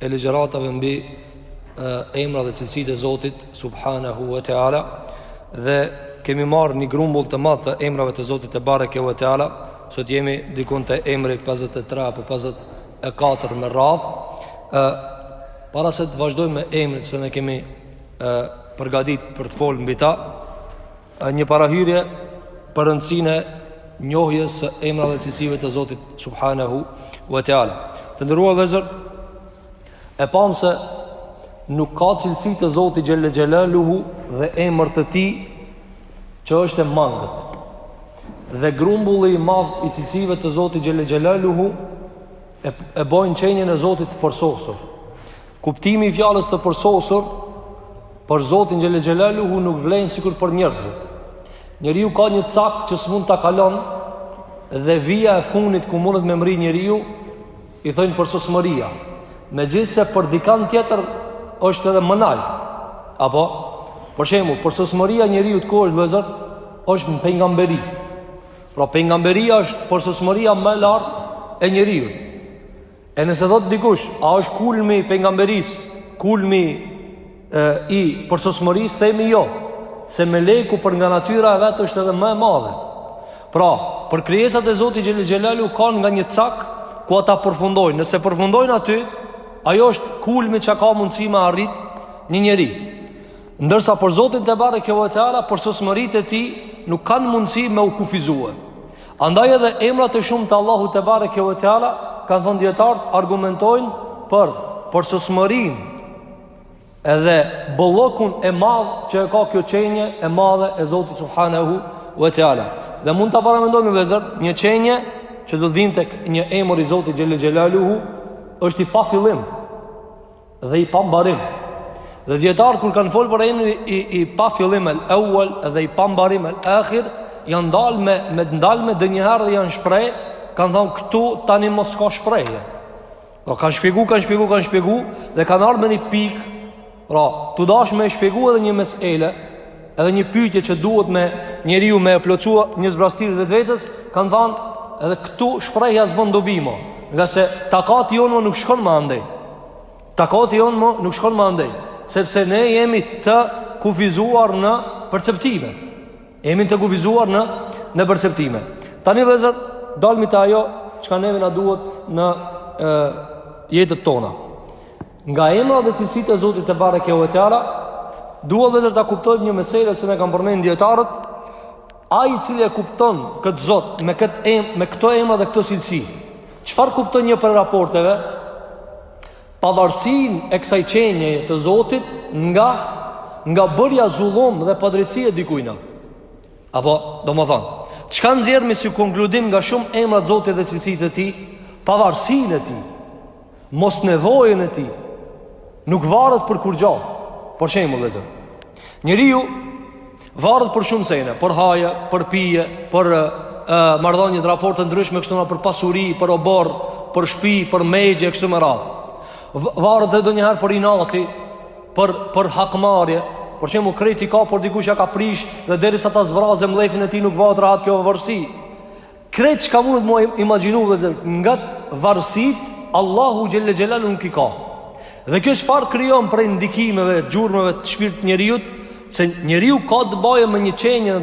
e ligjëratave mbi emra dhe cilësitë e Zotit subhanahu wa taala dhe kemi marrë një grumbull të madh të emrave të Zotit tebareke wa taala sot jemi dikun te emri 53 apo 54 me radhë para se të vazhdojmë me emrat që ne kemi ë përgatit për të fol mbi ta Një parahyrje për rëndësinë e njohjes së emrave dhe cilësive të Zotit subhanahu wa taala. Të nderuar vllezër, e pamë se nuk ka cilësi të Zotit xhel-le xhelaluhu dhe emër të tij që është e mangët. Dhe grumbulli i madh i cilësive të Zotit xhel-le xhelaluhu e, e bojnë qenjën e Zotit të përsosur. Kuptimi i fjalës të përsosur për Zotin xhel-le xhelaluhu nuk vlen sikur për njerëzit. Njeriu ka një cak që s'mund ta kalon dhe vija e fundit ku mundet me mri njeriu i thonë përsosmëria. Megjithëse për dikand tjetër është edhe më lart. Apo për shembull, përsosmëria e njeriut ku është vllezër është në pejgamberi. Pra pejgamberia është përsosmëria më e lartë e njeriut. E nëse thot dikush, a është kulmi i pejgamberisë, kulmi e, i përsosmërisë, themi jo, se meleku për nga natyra e vet është edhe më e madhe. Pra, për krijesat e Zotit xhel-le xhelaluhu kanë nga një cak ku ata përfundojnë. Nëse përfundojnë aty, ajo është kulmi që ka mundësi me arrit një njeri. Ndërsa për Zotin tebareke wa taala, përsosmëritë e tij nuk kanë mundësi me u kufizue. Andaj edhe emrat e shumtë Allahut tebareke wa taala, kanë thonë dijetarët, argumentojnë për përsosmërinë edhe bollëkun e madh që e ka kjo qenje e madhe e Zotit subhanahu wa taala. Dhe mund ta paramendoni vllezër, një qenje që do të vijmë te një emër i Zotit xhel-le xhelaluhu, është i pafillim, dhe i pambarim. Dhe dijetarët kur kanë folë për emrin i, i pafillim El Evvel dhe i pambarim El Akhir, janë ndalë me, me ndalë menjëherë dhe janë shpreh, kanë thonë këtu tani më s'ka shprehje. Pra po kanë shpjegu, kanë shpjegu, kanë shpjegu dhe kanë ardh me një pikë, pra tu dashtë me shpjegu edhe një mesele, Edhe një pyetje që duhet me njeriu me e plotësu një zbrazëtirë të vetvetes, kanë thënë edhe këtu shprehja s'bën dobi më, ngase takati jonë më nuk shkon më andej. Takati jonë më nuk shkon më andej, sepse ne jemi të kufizuar në perceptime. Jemi të kufizuar në në perceptime. Tani vllezër dalmi te ajo çka neve na duhet në jetët tona. Nga emrat dhe cilësitë e Zotit tebareke ve teala, dua vetëm ta kuptojmë një mesele se na kanë përmendur dijetarët, ai i cili e kupton këtë Zot me këtë emër, me këto emra dhe këto cilësi, çfarë kupton një prej raporteve? Pavarësinë e kësaj qenie të Zotit nga nga bërja zullum dhe padrejtësie dikujna. Apo, domethënë, çka nxjerrim si konkludim nga shumë emra të Zotit dhe cilësitë e tij? Pavarësinë e tij. mos nevojën e tij nuk varet për kurgjo për shembull vllezër njeriu varet për shumë sene për haje, për pije për uh, marrëdhëniet raporte të ndryshme kështu me radhë për pasuri, për oborr për shpi, për megje, kështu me radhë varet edhe ndonjëherë prej inatit për, për hakmarrje për shembull e kritikon dikush ja ka prish dhe derisa ta zbrazë mllefin e tij nuk bahet rahat kjo varësi Krejt çka mundet m'u imagjinu vllezër, nga varësitë, Allahu xhel-le xhelaluhu nuk i ka. Dhe kjo çfarë krijon prej ndikimeve, gjurmeve te shpirti i njeriut, se njeriu ka të baje me një qenie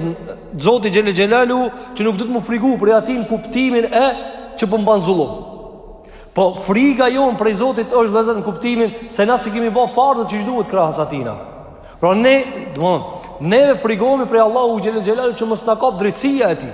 Zoti xhel-le xhelaluhu që nuk duhet m'u frigu prej atina në kuptimin që po m'ban zullum. Po friga jonë prej Zotit është vllezër në kuptimin se na s'i kemi ba farzet qysh duhet krahës atina. Pra ne, domethonë, neve frigomi prej Allahut xhel-le xhelaluhu që mos na kap drejtësia e tij.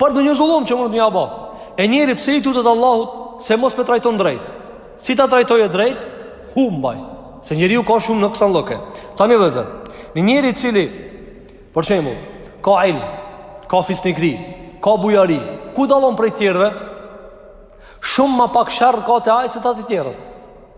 Për ndonjë zullum që mund të më bëj. E njeri pse i tutet Allahut se mos më trajton drejt. Si ta trajtojë drejt? Humbaj. Se njeriu ka shumë noksanllëke. Tani vllezër. Një njeri i cili për shembull ka ilm, ka fisnikri, ka bujari, ku dallon prej tjerëve? Shumë më pak sherr ka te ai se te të tjerët.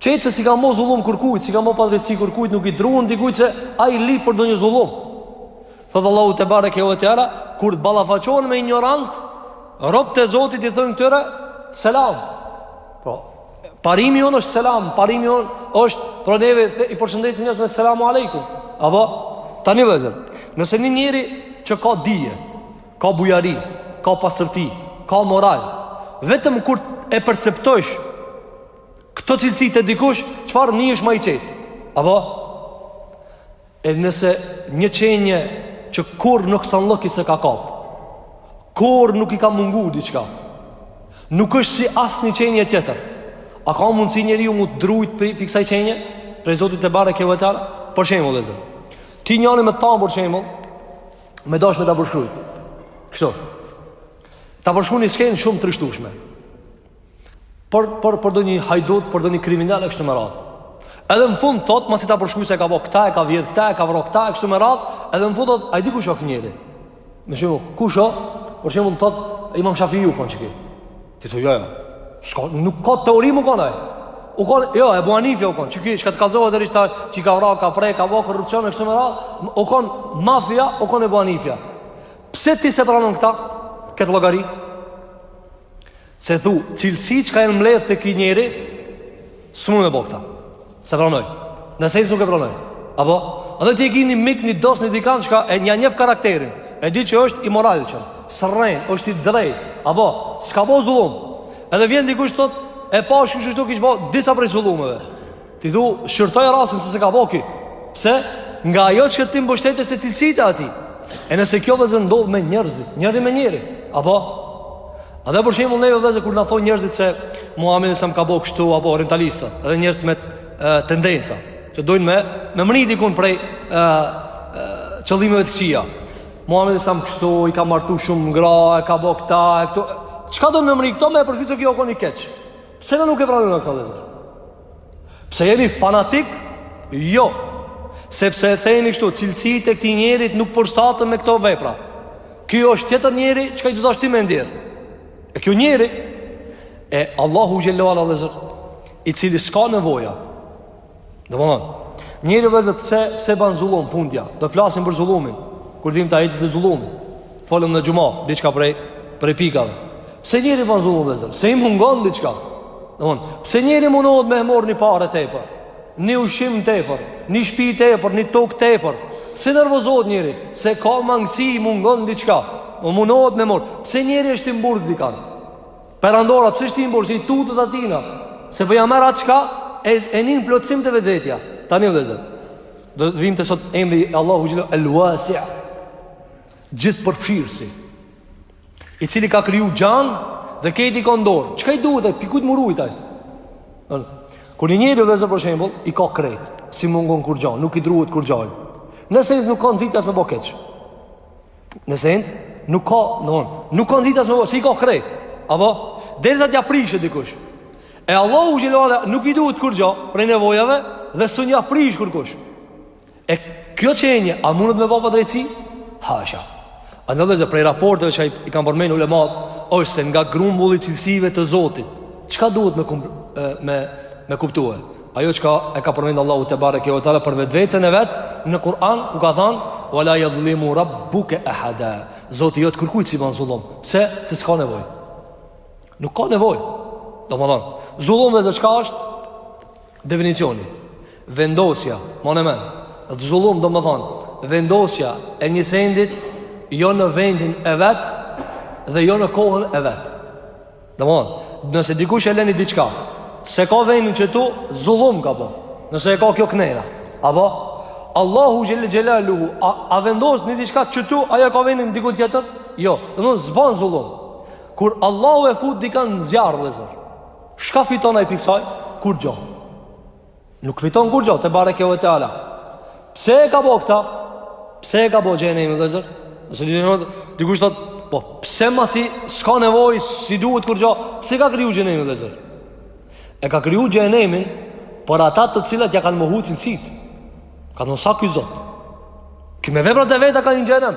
Qetë se s'i kam bo zullum kurkujt, s'i kam bo padrejtësi kurkujt, nuk i druhet dikujt se ai lyp ndonjë zullum. Thotë Allahu tebareke ve teala, kur ballafaqohen me injorantë, robt e Zotit i thonë këtyre, selam. Po, parimi jonë është selam, parimi jonë është pra neve i përshëndesim njerëzit me selamu alejkum. Apo, tani vllezër, nëse një njeri që ka dije, ka bujari, ka pastërti, ka moral, vetëm kur e perceptojsh Këto cilësi te dikush, çfarë nihesh ma i qetë? Apo? E nëse një qenie që kurrë noksanllëki s'e ka kap, kurrë nuk i ka mungu diçka, nuk është si asnjë qenie tjetër, a ka mundësi njeriu m'u drujt prej, prej kësaj qenie? Prej Zotit tebareke ve teala, për shembull vllezër. Ti njani me thanë për shembull, me dash me ta përshkru. Kështu. Ta përshkruj një skenë shumë të trishtushme. Për për për ndonjë hajdut, për ndonjë kriminal kështu me radh. Edhe në fund thot, masi ta përshkruaj se ka bo këta e ka vjedh, këta e ka vra këta e kështu me radh, edhe në fund thot, a e di kush është njeri. Me shumë, kush është? Për shembull thot, Imam Shafiu u kanë qiky. Ti thua jo. Çka nuk ka teori me kanë. U kanë, jo, Ebu Hanifja u kanë. Qiky, çka të kallzova deri tash qi ka vra, ka pre, ka bo korrupsion e kështu me radh, u kanë mafia, u kanë Ebu Hanifja. Pse ti s'e pranon këta? Këtë llogari? Se thu, cilësit çka jan mledhë te ky njeri, s'mund me bo këta. S'e pranoj. Në sens nuk e pranoj. Apo? Edhe ti e ki një mik, një dost, një dikanë çka ja njef karakterin. E di që është i moralshëm. S'rren, është i drejt. Apo? S'ka bo zullum. Edhe vjen dikush të thot, e pash kështu kish bo disa prej zullumeve. Ti du shqyrtoj rastin se s'e ka bo ky Pse? Nga ajo që ti mbështetesh te cilësit e atij E nëse kjo vllezër ndodh me njerzit Njeri me njeri Apo? Edhe për shembull neve vllezër kur na thonë njerzit se Muhammedi alejhi selam ka bo kështu Apo orientalista Edhe njerzit me e, tendenca Që dojnë me, me mrri dikun prej e, e, Qëllimeve të kqija Muhammedi alejhi selam kështu I ka martu shumë gra E ka bo këta e këtu Çka don me mrri këto me e përshkru që ky u kon i keq Pse na nuk e pranojmë këta vllezër? Pse jemi fanatik? Jo. Sepse e themi kështu, cilësitë e këtij njerit nuk përshtaten me këto vepra. Ky është tjetër njeri që i do tash ti me nxjerrë. E ky o njeri, e Allahu xhele ve ala vllezër, i cili s'ka nevoja. Domethonë, njeri vllezër, pse, pse ban zullum, fundja, do flasim për zullumin, kur vim te ajetet e zullumit. Folëm në xhuma, diçka prej, prej pikave. Pse njeri ban zullum vllezër? Se i mungon diçka. Domthon, pse njeri mundohet me marrë një pare tepër? Një ushqim tepër, një shpi tepër, një tokë tepër. Pse nervozohet njeri? Se ka mangësi i mungon diçka. E mundohet me marrë. Pse njeri e shti n'burg dikan? Perandori, pse e shti n'burg? Se i tutet atina. Se për po ja merr atë çka, e, e një plotësim te vetvetja. Tani vllezër. Dhe vim te sot emri Allahut xhele, El Wasi'a. gjithëpërfshirësi, i cili ka kriju gjanë dhe krejt i ka n'dorë. Çka i duhet ai? Prej kujt me u rujt ai. Kur një njeri vllezër për shembull, i ka krejt, s'i mungon kurgja, nuk i druhet kurgja. Në sens nuk ka nxitje me bo keq. Në sens nuk ka, do, nuk ka nxitje me bo keq, se i ka krejt. Apo derisa t'ia prishë dikush. E Allahu xhele ala nuk i duhet kurgja, prej nevojave dhe s'un ja prish kurkush. E kjo qenie, a mundet me ba padrejtësi? Hasha. Andaj vllezër prej raporteve që i kanë përmend ulematë, është se nga grumbulli i cilësive të zotit, çka duhet me, kum, me, me kuptue? Ajo çka e ka përmend Allahu tebareke ve teala për vetveten e vet, në Kur'an ku ka thanë, wa la yadhlimu rabbuka ahada. Zoti jot kurkujt s'i ban zullum. Pse? Se s'ka nevojë. Nuk ka nevojë. Domthon, zullum vllezër çka është? Definicioni, Vendosja, mane men, zullum domethonë, vendosja e një sendit jo në vendin e vet dhe jo në kohën e vet. Domethonë, nëse dikush e len ni diçka, s'e ka vendin qitu, zullum ka bo, nëse e ka kjo kënejna, apo, Allahu xhele xhelaluhu, a, a vendos një diçka qitu, ajo ka vendin diku tjetër? Jo, domethonë, s'ban zullum. Kur Allahu e fut dikan në zjarr, vllezër, Çka fiton ai prej ksaj? Kurgjo. Nuk fiton kurgjo, tebareke ve teala. Pse e ka bo këta? Pse e ka bo xhenemin vllezër? Nëse një një dikush thot, po pse masi s'ka nevojë, s'i duhet kurgjo, pse ka kriju xhenemin vllezër? E ka kriju xhenemin, për ata të cilët ja kanë mohu cilësitë. Ka thonë s'a ky zot. Ky me veprat e veta ka hi n'xhenem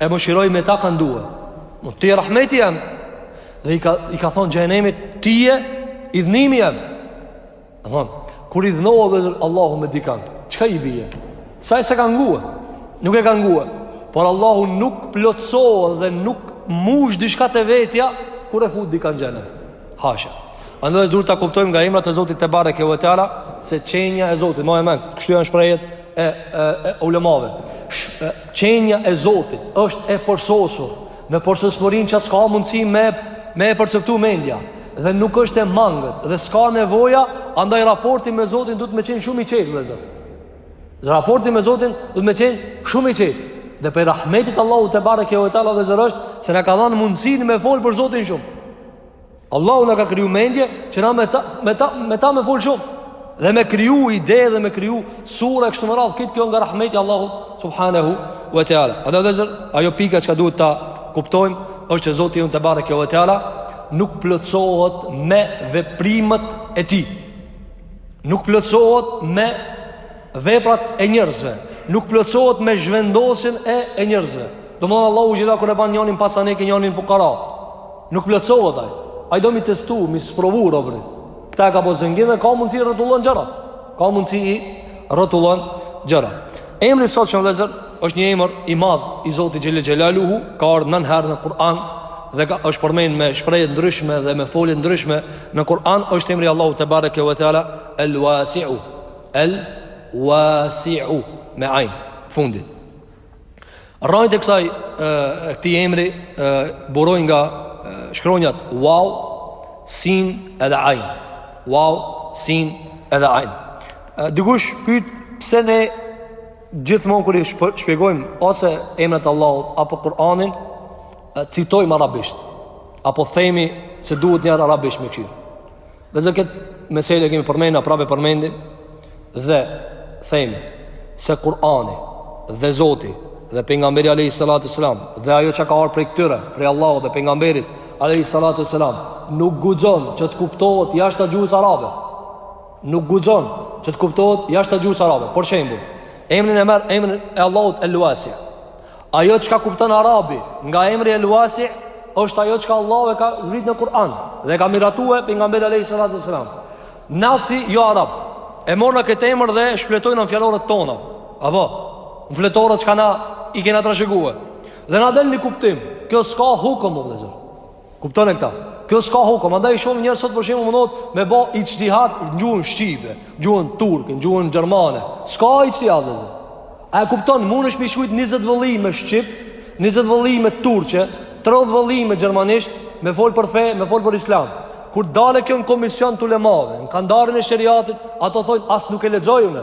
E mëshiroj me ta kan due Më ti je rahmeti jem Dhe i ka, i ka thonë xhenemit Ti je idhnimi jem Domethonë Kur idhnohet vllezër Allahu me dikan Çka i bie? Se ai s'e ka ngue Nuk e ka ngue Por Allahu nuk plotësohet dhe nuk mush diçka te vetja Kur e fut dikan n'xhenem Hasha. Andaj duhet ta kuptojmë nga emrat e Zotit tebareke ve teala se qenia e Zotit, mane mend, kështu janë shprehjet e, e, e ulemave. Qenia e Zotit është e përsosur me përsosmërinë që s'ka mundësi me me e perceptu mendja dhe nuk është e mangët dhe s'ka nevoja, andaj raporti me Zotin duhet me qenë shumë i qetë vllezër. Raporti me Zotin duhet me qenë shumë i qetë. Dhe prej rahmetit t'Allahut tebareke ve teala vllezër osht se na ka dhanë mundësinë me fol për Zotin shumë. Allahu na ka kriju mendje që na me ta me ta me ta me fol shumë dhe me kriju ide dhe me kriju sura e kështu me radhë këtë kjo nga rahmeti i Allahut subhanahu wa taala. A vllezër ajo pika që duhet ta kuptojmë është që Zoti jon tebareke ve teala nuk plotësohet me veprimet e tij. Nuk plotësohet me Veprat e njerëzve nuk plotësohet me zhvendosjen e e njerëzve. Domthon Allahu xhele kur e ban njërin pasanik e njërin fukara. Nuk plotësohet ai. Ai do me i testu, me i sprovu robërit. Këta ka bo zengin dhe ka mundësi rrotullon gjëra. Ka mundësi i rrotullon gjëra. Emri sot që vllezër është një emër i madh i Zotit Xhele Xhelaluhu, ka ardhur nëntë herë në Kur'an dhe ka është përmend me shprehje t'ndryshme dhe me folje t'ndryshme në Kur'an, është emri i Allahut tebareke ve teala El Wasi'u. El Wasi'u me ajn fundit. Rrajt e kësaj këtij emri burojnë nga shkronjat Waw, Sin edhe Ain. Waw, Sin edhe Ain. Dikush pyet pse ne gjithmonë kur i shpjegojmë ose emrat e Allahut apo Kur'anin, citojmë arabisht apo themi se duhet njeri arabisht me kqyr. Vllezër këtë mesele e kemi përmend e prapë e përmendim, dhe themi se Kur'ani dhe Zoti dhe pejgamberi Alejhi Salatu Selam dhe ajo çka ka ardh prej këtyre, prej Allahut dhe pejgamberit Alejhi Salatu Selam, nuk guxon që të kuptohet jashta gjuhës arabe. Nuk guxon që të kuptohet jashta gjuhës arabe. Për shembull, emrin e merr, emrin e Allahut El Wasi. Ajo çka kupton Arabi nga emri El Wasi është ajo çka Allahu e ka zbrit në Kur'an dhe e ka miratue pejgamberi alayhi salatu wasalam. Na si jo Arab. E morëm na këtë emër dhe e shfletojna në fjalorët tona. Apo, në fletorët çka na i kena trashëgue. Dhe na del një kuptim, kjo s'ka hukëm, o vllezër. Kupton këta? Kjo s'ka hukëm, andaj shumë njerëz sot për shembull mundohet me bo ixhtihad në gjuhën Shqipe, në gjuhën Turke, në gjuhën Gjermane. S'ka ixhtihad vllezër. A e kupton, munësh me i shkrujt 20 vëllime Shqip, 20 vëllime Turqe, 30 vëllime Gjermanisht, me folë për fe, me folë për Islam. Kur del kjo në komision të ulemave, në kandarin e sheriatit, ato thojnë, as nuk e lexoj unë.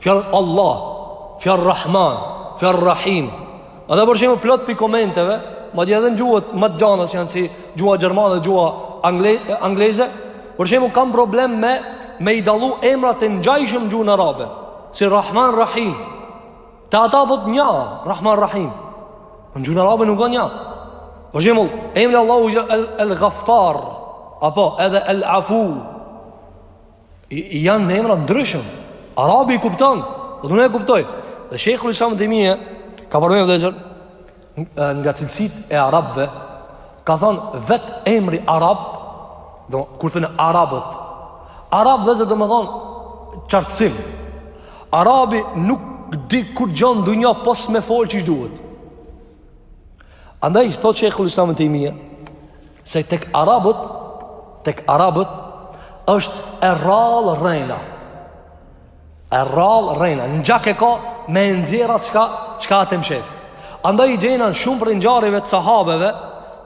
Fjala Allah, fjala Rahman, fjala Rahim. Edhe për shembull plot prej komenteve, madje edhe në gjuhët më të gjana që janë si gjuha Gjermane dhe gjuha Angle, Angleze, për shembull kanë problem me, me i dallu emrat e ngjajshëm në gjuhën arabe, si Rahman, Rahim. Te ata thot nja, Rahman, Rahim. Në gjuhën arabe nuk ka nja. Për shembull, emri Allahu el, el Ghaffar, apo edhe el Afu, Janë emra ndryshëm. Arabi i kupton, po dona e kuptojm. Dhe Sheikhul Islam ibn Tejmije ka përmendur vëllazër nga cilësitë e arabëve, ka thonë vet emri arab, do kur thanë arabët. Arab vëllazër do me thonë qartësim. Arabi nuk di kurgjo n'dunja pos me fol qysh duhet. Andaj thotë Sheikhul Islam ibn Tejmije, Se tek arabët, tek arabët është e rrallë rrejna. E rrallë rrejna. Në gjak e ka me e nxjerr çka, çka e mshef. Andaj i gjejna shumë prej ngjarjeve të sahabeve,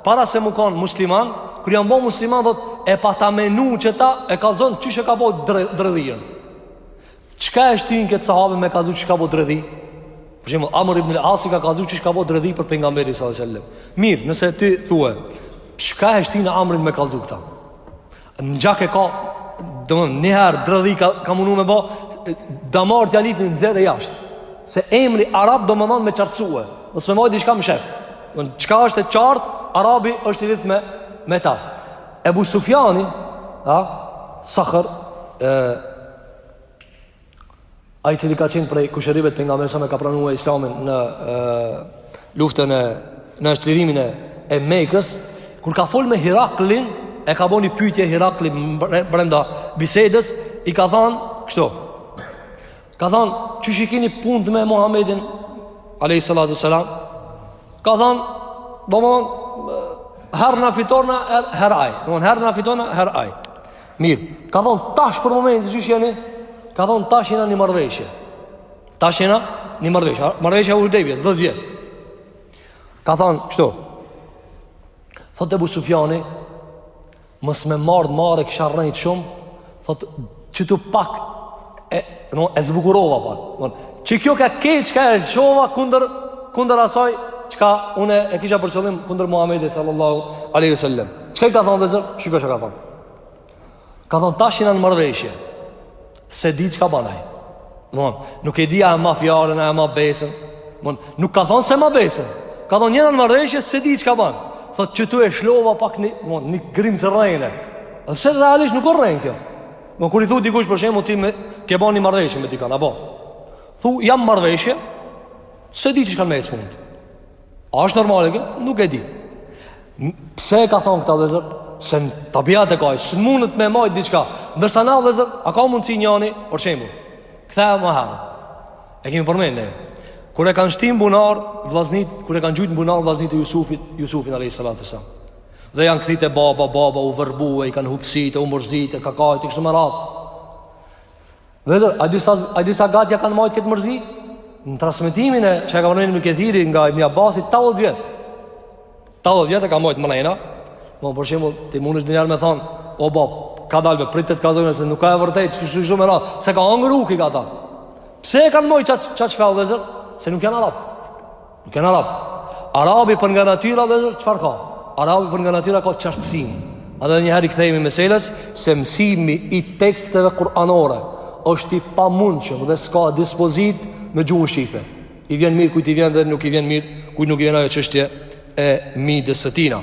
para se me u kanë musliman, kur janë bo musliman, thot, e pata menu qeta, e kallzon qysh e ka bo dredhijën. Çka e shtin këtë sahabe me kallzu çka po dredhi? Për shembull, Amr ibn al-As ka kallzu çka po dredhi për pejgamberin sallallahu alajhi wasallam. Mirë, nëse ti thua, çka e shtin Amrin me kallzu këta? Në gjak e ka, domethonë një herë dredhi ka, ka mundu me bë damar të jalit në nxjerr e jashtë. Se emri arab domethonë me qartësu. Mos me majt diçka mshef. Do çka është e qartë, arabi është i lidhur me me ta. Ebu Sufjani, ha, Sakhr, e, Ai cili ka qenë prej kushërive t'pejgamberit a.s. e ka pranua islamin në e, luftën e, në çlirimin e, e Mekës, kur ka fol me Hiraklin, e ka bo ni pytje Hirakli brenda bisedës, i ka thanë, kështu, ka thanë, qysh i kini punt me Muhammedin, a.s. Ka thanë, domethonë, herë na fitojna, herë ai, domethonë, herë na fitojna, herë ai. Mirë, ka thonë tash për momentin qysh jeni? Ka thonë tash jena në marrëveshje. Tash jena në marrëveshje. Marrëveshja e Hudejbijes, dhjetë vjet. Ka thonë kështu. Thotë Abu Sufjani, mos me m'ardh marre kisha rrejt shumë, thotë qitu pak e no e zbukurova pak. Domethonë, qi kjo ka ken çka e çova kundër kundër asaj çka unë e kisha për qëllim kundër Muhamedit sallallahu alaihi wasallam. Çka ka thonë vëllezër? Shiko çka ka thonë. Ka thonë tash jena në marrëveshje. S'e di çka ban ai. Domthon, nuk e di a e ma fjalën, a e ma besën. Domthon, nuk ka thonë s'e ma besën. Ka thonë jena në marrëveshje, s'e di çka ban. Thotë qitu e lshova pak në, domthon, ni grimcë rrenë. Edhe pse realisht nuk o rrenë kjo. Më kur i thu dikush për shembull ti me, ke bo ni marrëveshje me dikan apo? Thu jam marrëveshje. S'e di qysh kan me ec punt. A është normale kjo? Nuk e di. Pse e ka thonë këta vëllezër? Se në tabiat e ka ai, s'mundet me majt diçka. Ndërsa na vëllezër, a ka mundësi njani, për shembull, këta edhe ma herët e kemi përmen, ne. Kur e kanë shti m'bunar, vllaznit, kur e kanë gjujt në bunar, vllaznit e Jusufit, Jusufin a.s. Dhe janë kthy te baba, baba, u vërbu e i kanë hup sytë e u mërzit e ka kajt e kështu me radhë. Vëllezër, a di sa, a di sa gat ia kanë majt këtë mërzi? Në transmetimin e, që e ka përmen Ibn Kethiri nga Ibn Abasi, 80 vjetë. 80 vjetë e ka majt mrena. Mo për shembull, ti munesh njëherë me thonë, o bab, kadale, prit t'kallzoj, se nuk o e vërtetë, kështu me radhë, s'e ka hangër uki këta. Pse e kanë majt qaq, qaq fell vëllezër? Se nuk janë arabë. Nuk janë arab. Arabi për nga natyra vëllezër çfarë ka? Arabi për nga natyra ka qartësim. Edhe njëherë i kthehemi meseles se mësimi i teksteve kuranore është i pamundshëm dhe s'ka dispozit në gjuhën shqipe. I vjen mirë kujt i vjen dhe nuk i vjen mirë kujt nuk i vjen ajo çështje e mides së tina.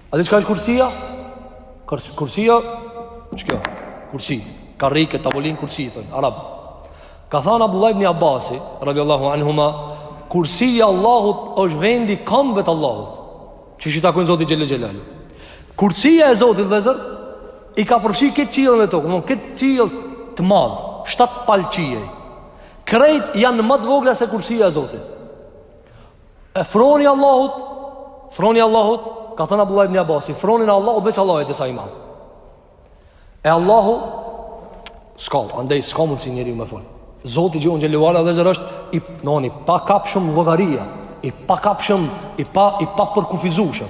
A di çka është kursia? Kursia, që kjo? Kursi, karrike, tavolinë, kursi i thonë arabt. Ka thënë Abdullah ibn Abasi, radiallahu anhuma, kursia e Allahut është vendi i kambëve të Allahut, qysh i takojnë Zotit xhele xhelaluhu. Kursia e Zotit vllezër, i ka përfshi këtë qiell e tokë, këtë qiell të madh, shtatë palë qiej. Krejt janë më të vogla se kursia e Zotit. E froni Allahut, froni Allahut, ka thënë Abdullah ibn Abbasi, fronin e Allahut veç Allahu e di sa i madh. E Allahu s'ka, andej s'ka mundësi njeriu me fol. Zoti jonë xhele ue ala vllezër është i domethon i pakapshëm llogaria, i pakapshëm, i pa i papërkufizueshëm.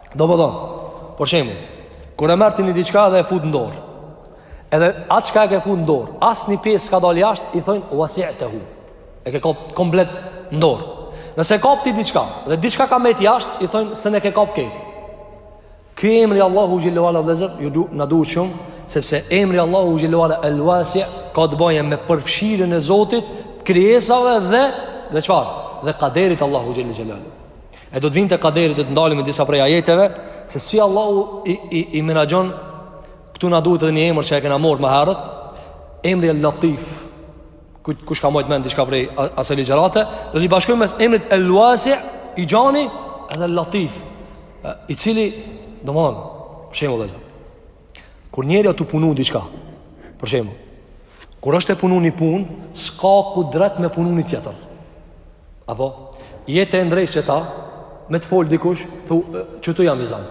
Domethonë, për shembull, kur e merr ti një diçka dhe e fut në dorë, edhe atë çka e ke fut në dorë, as një pjesë s'ka dalë jashtë, i thojnë, wasi'tehu, e ke kap komplet në dorë. Nëse kap ti diçka, dhe diçka ka met jashtë, i thojnë, s'un e ke kap krejt. Ky emri i Allahut xhele ue ala vllezër, ju du, na duhet shumë, sepse emri i Allahut xhele ue ala El Wasi, ka të bëjë me përfshirjen e Zotit, krijesave dhe, dhe çfarë, dhe kaderit Allahut xhele ue ala. E do të vijmë te kaderi do të ndalemi me disa prej ajeteve se si Allahu i i, i menaxhon këtu na duhet edhe një emër që e kena marrë më herët, emri El Latif. Kush ka mojt mend diçka prej asaj ligjërate, do të bashkojmë mes emrit El Wasi i Gjani edhe El Latif, i cili domethon shembull vllezër Kur njeri o tu punu diçka Për shembull Kur është e punu një punë S'ka kudret me punu një tjetër Apo Je tu e ndreq qëta Me të fol dikush thu, Qëtu jam i zan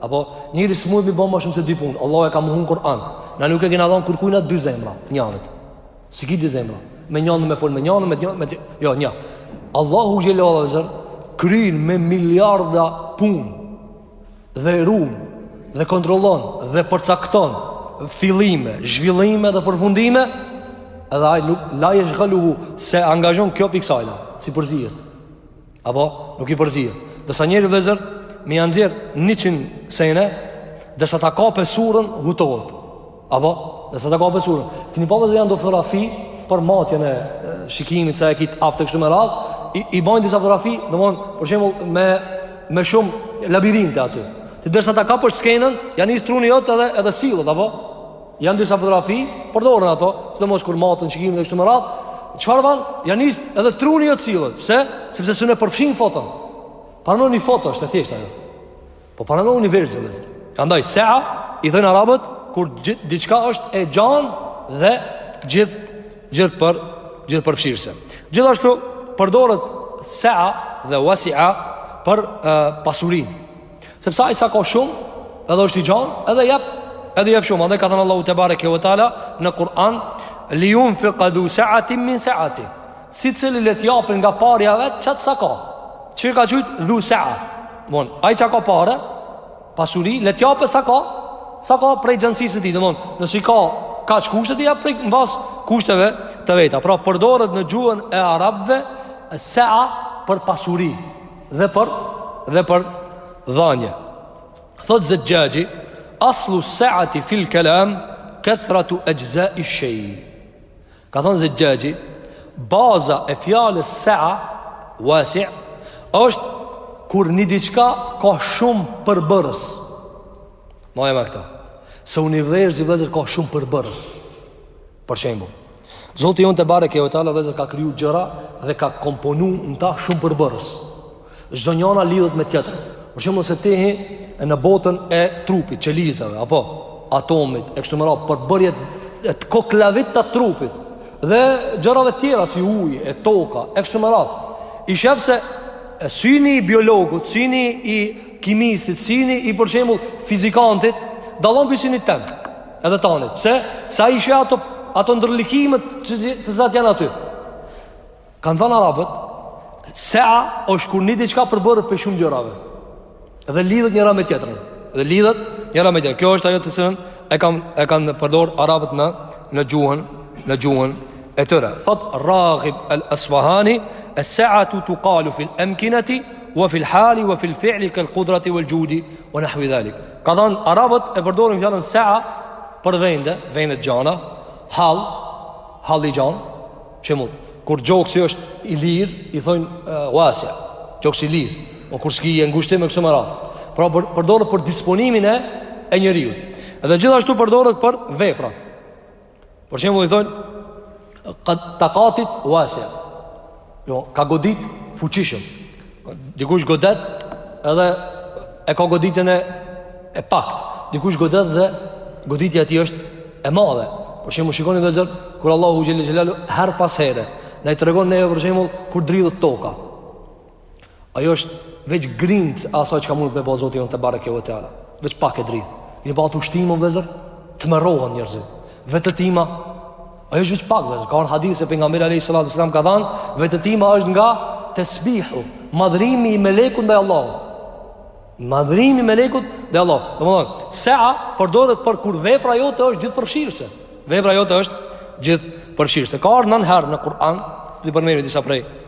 Apo Njeri s'muj me i bo ma shumë se dy punë Allahu e ka mu në Kuran Na nuk i kena dhonë kërkujna dy zemra Njerit S'i ki dy zemra Me njanë me fol me njanë me njanë me njanë Jo njanë Allahu xhele ue ala vllezër Kryn me miliarda punë dhe ruan dhe kontrollon dhe përcakton fillime, zhvillime dhe përfundime, edhe ai nuk la jeshguluhu s'e angazhon kjo prej ksajna, s'i përzihet. Apo, nuk i përzihet. Ndërsa njeri vllezër, me ja nxjerr njëqind sene, derisa ta kap pesurën, hutohet. Apo, derisa ta kap pësurën. Keni pa vllezër janë do fotografi për matjen e shikimit, sa e ki të aftë e kështu me radhë, i, i bajnë disa fotografi, domethon, për shembull, me, me shumë labirinte aty. Ti derisa ta kapësh skenën, ja nis truni jot edhe, edhe sillet, apo? Janë disa fotografi, përdoren ato, sidomos kur maten shikimet e kështu me radhë, çfarë ban, ja nis edhe truni jot sillet, pse? Sepse s'un e përfshin foton. Paramendo një foto, është e thjeshtë ajo. Po paramendo universin vllezër Andaj sea i thojnë arabët Kur diçka është e gjan Dhe gjithë Gjithë për Gjithëpërfshirëse Gjithashtu Përdoret sea Dhe wasia Për e, pasurinë Sepse ai sa ka shumë Edhe është i gjan Edhe jap Edhe jap shumë Andaj ka thënë Allahu tebareke ve teala Në Kur'an Li junfiq dhu saatin min saatih Secili le të japin nga parja e vet çat sa ka. Që ka qujt dhu sa'a. Domthon, ai që ka pare, pasuri le të japë sa ka, sa ka prej gjansisë së tij, domthon, nëse i ka kaq kushtet jap prej mbas kushteve të veta. Pra përdoret në gjuhën e arabëve sa'a për pasuri dhe për dhe për dhanje. Thot Zejjaji, aslu saati fil kalam kathratu ajza ash-shay. Ka thënë Zejjaji, baza e fjalës sa'a, wasi' është kur një diçka ka shumë përbërës. Maje mend këta. Se universi vllezër ka shumë përbërës. Për shembull. Zoti jonë tebareke ve teala vllezër ka kriju gjëra dhe ka komponu në ta shumë përbërës. Çdonjëna lidhet me tjetrën Për shembull nëse ti hi në botën e trupit, qelizave, apo atomit, e kështu me radhë, përbërjet e koklavitura të trupit, dhe gjërave tjera, si uji, e toka, e kështu me radhë, i shef se syni i biologut, syni i kimistit, syni i për shembull fizikantit, dallon prej synit tem, edhe tanit, sepse ai i shef ato, ato ndërlikimet të cilat janë aty. Kanë thënë arabët, sea është kur një diçka përbëhet prej shumë gjërave. Dhe lidhet njëra me tjetrën. Dhe lidhet njëra me tjetrën. Kjo është ajo të cilën e kanë e kanë përdor arabët në në gjuhën në gjuhën e tyre. Thot Raghib al-Asfahani, "As-sa'atu tuqalu fil amkinati wa fil hali wa fil fi'li kal qudrati wal judi wa nahwi dhalik." Ka thënë, arabët e përdorin fjalën sa'a për vende, vende të gjana, hal, hal i gjan, Shembull, kur gjoksi është i lirë, i thonë wasi'a. Gjoksi i lirë, o kur s'ki ngushtim e kështu me radhë. Pra për, përdoret për disponimin e e njeriut. Edhe gjithashtu përdoret për vepra. Për shembull i thonë qad taqatit wasi'a. Jo, ka godit fuqishëm. Dikush godet edhe e ka goditjen e e pakt. Dikush godet dhe goditja e tij është e madhe. Për shembull, shikoni vëllezër kur Allahu xhel-le xhelaluhu herë pas here na i tregon ne për shembull kur dridhet toka. Ajo është veç grimcë e asaj çka mund të bëjë Zoti jonë tebareke ve teala. Veç pak e dridh. Një pak ushtimon vëllezër tmerrohen njerëzit. Vetëtima Ajo është pak, dhe ka ardh në hadith se pejgamberi alayhi salatu wasallam ka thanë, vetëtima është nga tesbihu, madhrimi i melekut ndaj Allahut. Madhrimi i melekut ndaj Allahut. Domthonë, sa'a përdoret për kur vepra jote është gjithëpërfshirëse. Vepra jote është gjithëpërfshirëse. Ka ardh nan herë në Kur'an, t'i përmend disa prej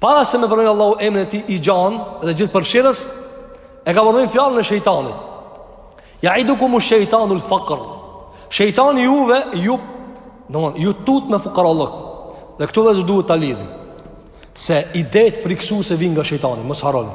Para se me përmend Allahu emrin e tij i gjanë dhe gjithëpërfshirës, e ka përmend fjalën e shejtanit. Jaidukumu shejtanul fakr. Shejtani juve ju premton, ju tut me fukarallëk. Dhe këtu vllezër duhet ta lidhim. Se idetë friksuse vijnë nga shejtani, mos harroni.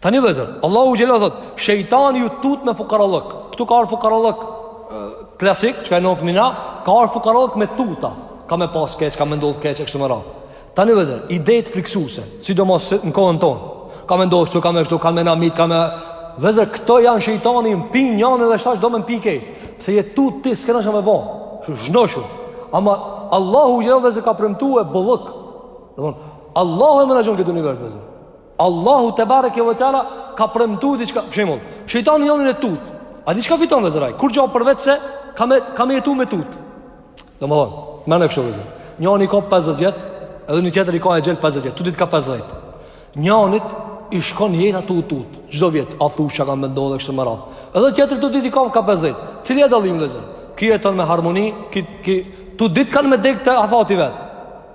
Tani vllezër, Allahu xhele thot, shejtani ju tut me fukarallëk. Këtu ka ardh fukarallëk klasik, çka e njofim na, ka ardh fukarallëk me tuta. Ka me pas keq, ka me ndodh keq, e kështu me radh. Tani vllezër, idetë friksuse, sidomos në kohën tonë. Ka me ndodh shtu, ka me shtu, ka me na myt, ka me... Vllezër, këto janë shejtani, në pinë njane dhe shtash do me në pikej. Pse je tu u tut ti, s'kena çka me bo. Zhnoshu. Ama Allahu xhele vllezër ka premtu bollëk. Allahu e menaxhon këtë univers, vllezër. Allahu tebareke ve teala ka premtu diçka, për shembull, shejtani njanin e tut. A di çka fiton vllezër? Kurgjo përveç se ka me ka me jetu me tut. Domthon, merre kështu. Njani ka 50 vjet, edhe një tjetër i ka exhel 50 vjet. Të dytë ka 50. Njanit i shkon jeta tu u tut. Çdo vjet a thu çka me ndodh e kështu me radh. Edhe tjetri të dytë i kan ka 50. Cili e dallimi vllezër? Ky jeton me harmoni, ky ky të dytë kanë me dek te afati vet.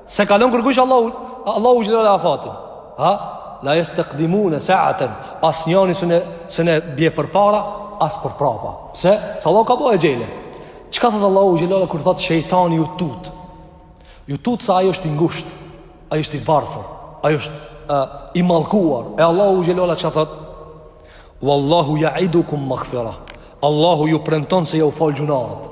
S'e kalon kërkush Allahu, Allahu xhele afatin. Ha? La jestakdimune saaten, as njani së në, së në bje për para, as përprapa. Se, se Allah ka bo exhele. Çka thot Allahu xhele kur thot shejtani ju tut? Ju tut se ai është i ngusht, ai është i varfër, ai është uh, i mallkuar. E Allahu xhele çka thot, Wallahu jaidukum magfira Allahu ju premton se jau fal gjynahet.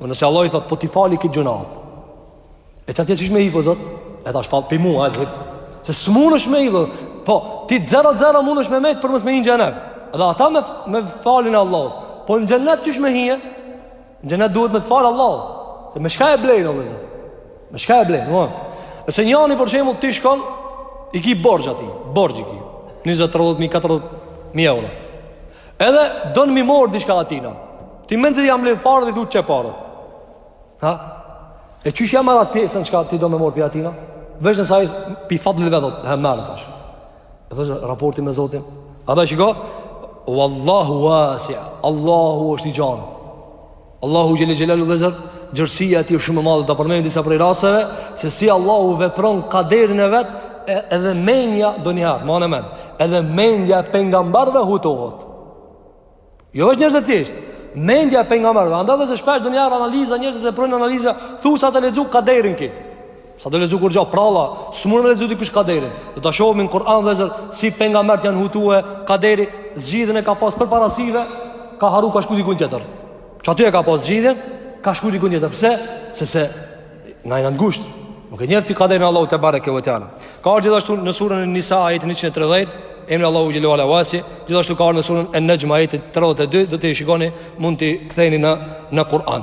Po nëse Allahu thot, po t'i fali këto gjynahe E që atje që shme i po zot E tash fal për mua edhe Se s'mundesh me hi dhe Po ti zero zero mundesh me me Për mos me hi në xhehenem Dhe ata me, me faljen e Allahut Po në xhenet qysh me hi Në xhenet duhet me të fal Allahu Se me çka e blen vllezër Me çka e blen no? E se njani për shembull ti shkon I ki borxh atij Borxh i ki 20-30.000-40.000 euro Edhe don me i morr diçka atina. Ti mend se jam lënë paret dhe duhet çe paret. Ha? E qysh ja merr at pjesën çka ti do me morr pi atina? Veç nëse ai t'i fal edhe thot ha merre tash. E kështu raporti me Zotin. A do shiko? Wallahu wasi. Allahu është i gjanë. Allahu xhelel xhelalu vllezër gjërësia e tij shumë e madhe t'i përmendi disa prej rasteve se si Allahu vepron kaderin e vet edhe mendja donjëherë ma në mend edhe mendja e pejgamberëve hutohet jo veç njerëzt të thjeshtë mendja e pejgamberëve andaj vllezër shpesh donjëherë analiza njerëzit veprojnë analiza thu se ta lexu kaderin ky S'e ka lexu kurgjo pralla, s'mune me lexu dikush kaderin. Do ta shohim në Kur'an vllezër si pejgambert janë hutu kaderi, zgjidhjen e ka pas përpara syve, ka haru ka shku dikun tjetër. Qaty e ka pas zgjidhjen, ka shku dikun tjetër. Pse? Sepse na janë ngushtë. Nuk e njeh ti kaderin Allahu tebareke ve teala. Ka ardh gjithashtu në surën Nisa ajeti 130, emri Allahut xhelle ve ala Vasi, gjithashtu ka ardh në surën En-Nexhm ajeti 32, do t'i shikoni mund t'i ktheni në në Kur'an.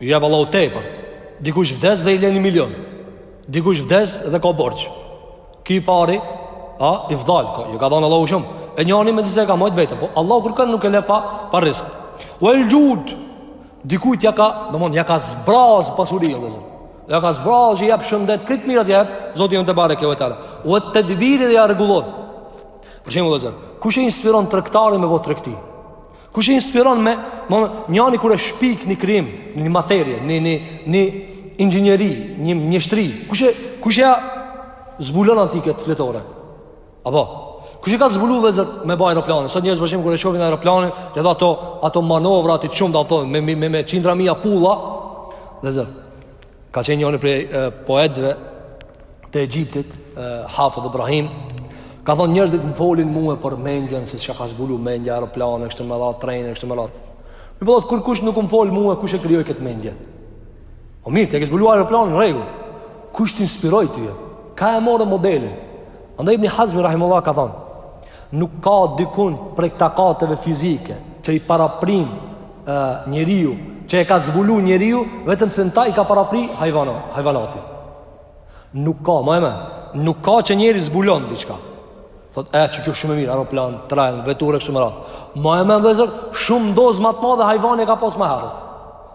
Jap Allahu tepër. Dikush vdes dhe i len një milion. Dikush vdes dhe ka borxh. Ky i pari, a i vdal ka, ia ka dhënë Allahu shumë. E njëri mezi e ka mbajt veten, po Allahu kërkon nuk e lë pa pa rizk. Vel xhud. Dikujt ja ka, domthon ja ka zbraz pasurinë Zoti. Ja ka zbraz, i jap shëndet, krejt t'mirat jap, Zoti jon tebareke ve teala. Vet tedbir dhe ja rregullon. Për shembull vllezër, kush e inspiron tregtarin me bo tregti? Kush e inspiron me, me njani kur e shpik një krim, një materie, një një një inxhinieri, një mjeshtri, kush e kush ja zbulon atë këtë fletore? Apo kush e ka zbulu vllezër me ba aeroplanin? Sot njerëz pashë kur e shohin aeroplanin, gjithë ato ato manovra aty shumë dashta me me me çindra mija pulla. Vllezër. Ka qenë njëri prej poetëve të Egjiptit, Hafiz Ibrahim, ka thonë njerëzit më folin mua për mendjen se çka ka zbulu mendja aeroplane, kështu me radhë trene, kështu me radhë. Po thotë kurkush nuk më fol mua, kush e krijoi këtë mendje? O po mirë, ti ke zbulu aeroplanin në rregull. Kush t'inspiroi ty? Ka e more modelin. Andaj Ibn Hazmi rahimullah ka thonë, nuk ka dikun prej takateve fizike që i paraprin njeriu që e ka zbulu njeriu vetëm se në ta i ka parapri hajva, hajvanati nuk ka, ma men nuk ka që njeriu zbulon diçka thot, e, eh, që kjo shumë e mirë aeroplan, tren, veture, kështu me radhë ma men vllezër, shumë ndoshta ma të madhe hajvani e ka pos ma herët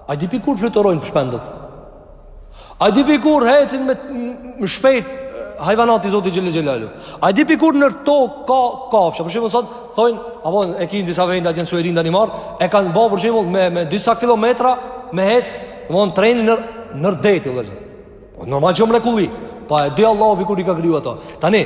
a e di prej kur fluturojnë për shembull shpendët A e di prej kur hecin me me shpejt hajvanati zoti xhelel xhelalu. A e di prej kur nër tok ka kafsha. Për shembull sot thonë, a po e kini disa vende atje Suedi Danimarkë, e kanë ba për shembull me me disa kilometra me hec, domthon treni nër nër det vllezër. Po normal që kjo mrekulli. Pa e di Allahu prej kur i ka kriju ato. Tani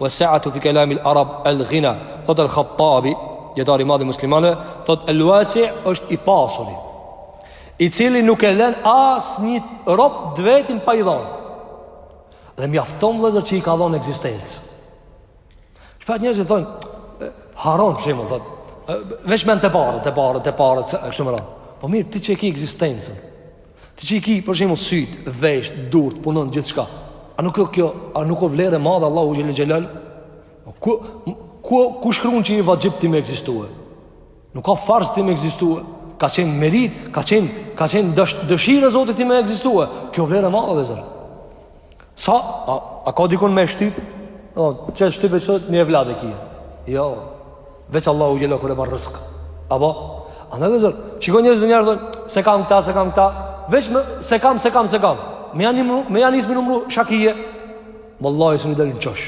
wa sa'atu fi kalam al arab al ghina thot al khattabi dijetari madh i muslimanve thot al wasi është i pasur i cili nuk e lën as një rob t'vetin pa i dhon dhe mjafton vëllazër që i ka dhon ekzistencë shpesh njerëzit thon harron për shembull thot veç men te paret te paret te paret kshtu me radh po mirë ti që e ki ekzistencën Ti që i ki, për shembull, sytë, veshtë, durtë, punon, gjithçka. A nuk o kjo, a nuk o vlerë e madhe, Allahu xhele xhelal? Ku, ku, ku shkrun që i vaxhib ti me ekzistue? Nuk ka farz ti me ekzistue? Ka qenë merit, ka qenë, ka qenë dësh, dëshirë e Zotit ti me ekzistue? Kjo vlerë e madhe, vllezër. Sa? A, a ka dikun me shtyp? O, që t'shtyp e që një vlla e kije? Jo, veç Allahu xhele kur e marr rrëzk. Apo? Andaj vllezër, shiko njerzit dhe njeri thon, se kam këta, se kam këta, veç, se kam, se kam, se kam. Me janë, me ja nisë me numru çka kije. Vallahi se ni del në qosh.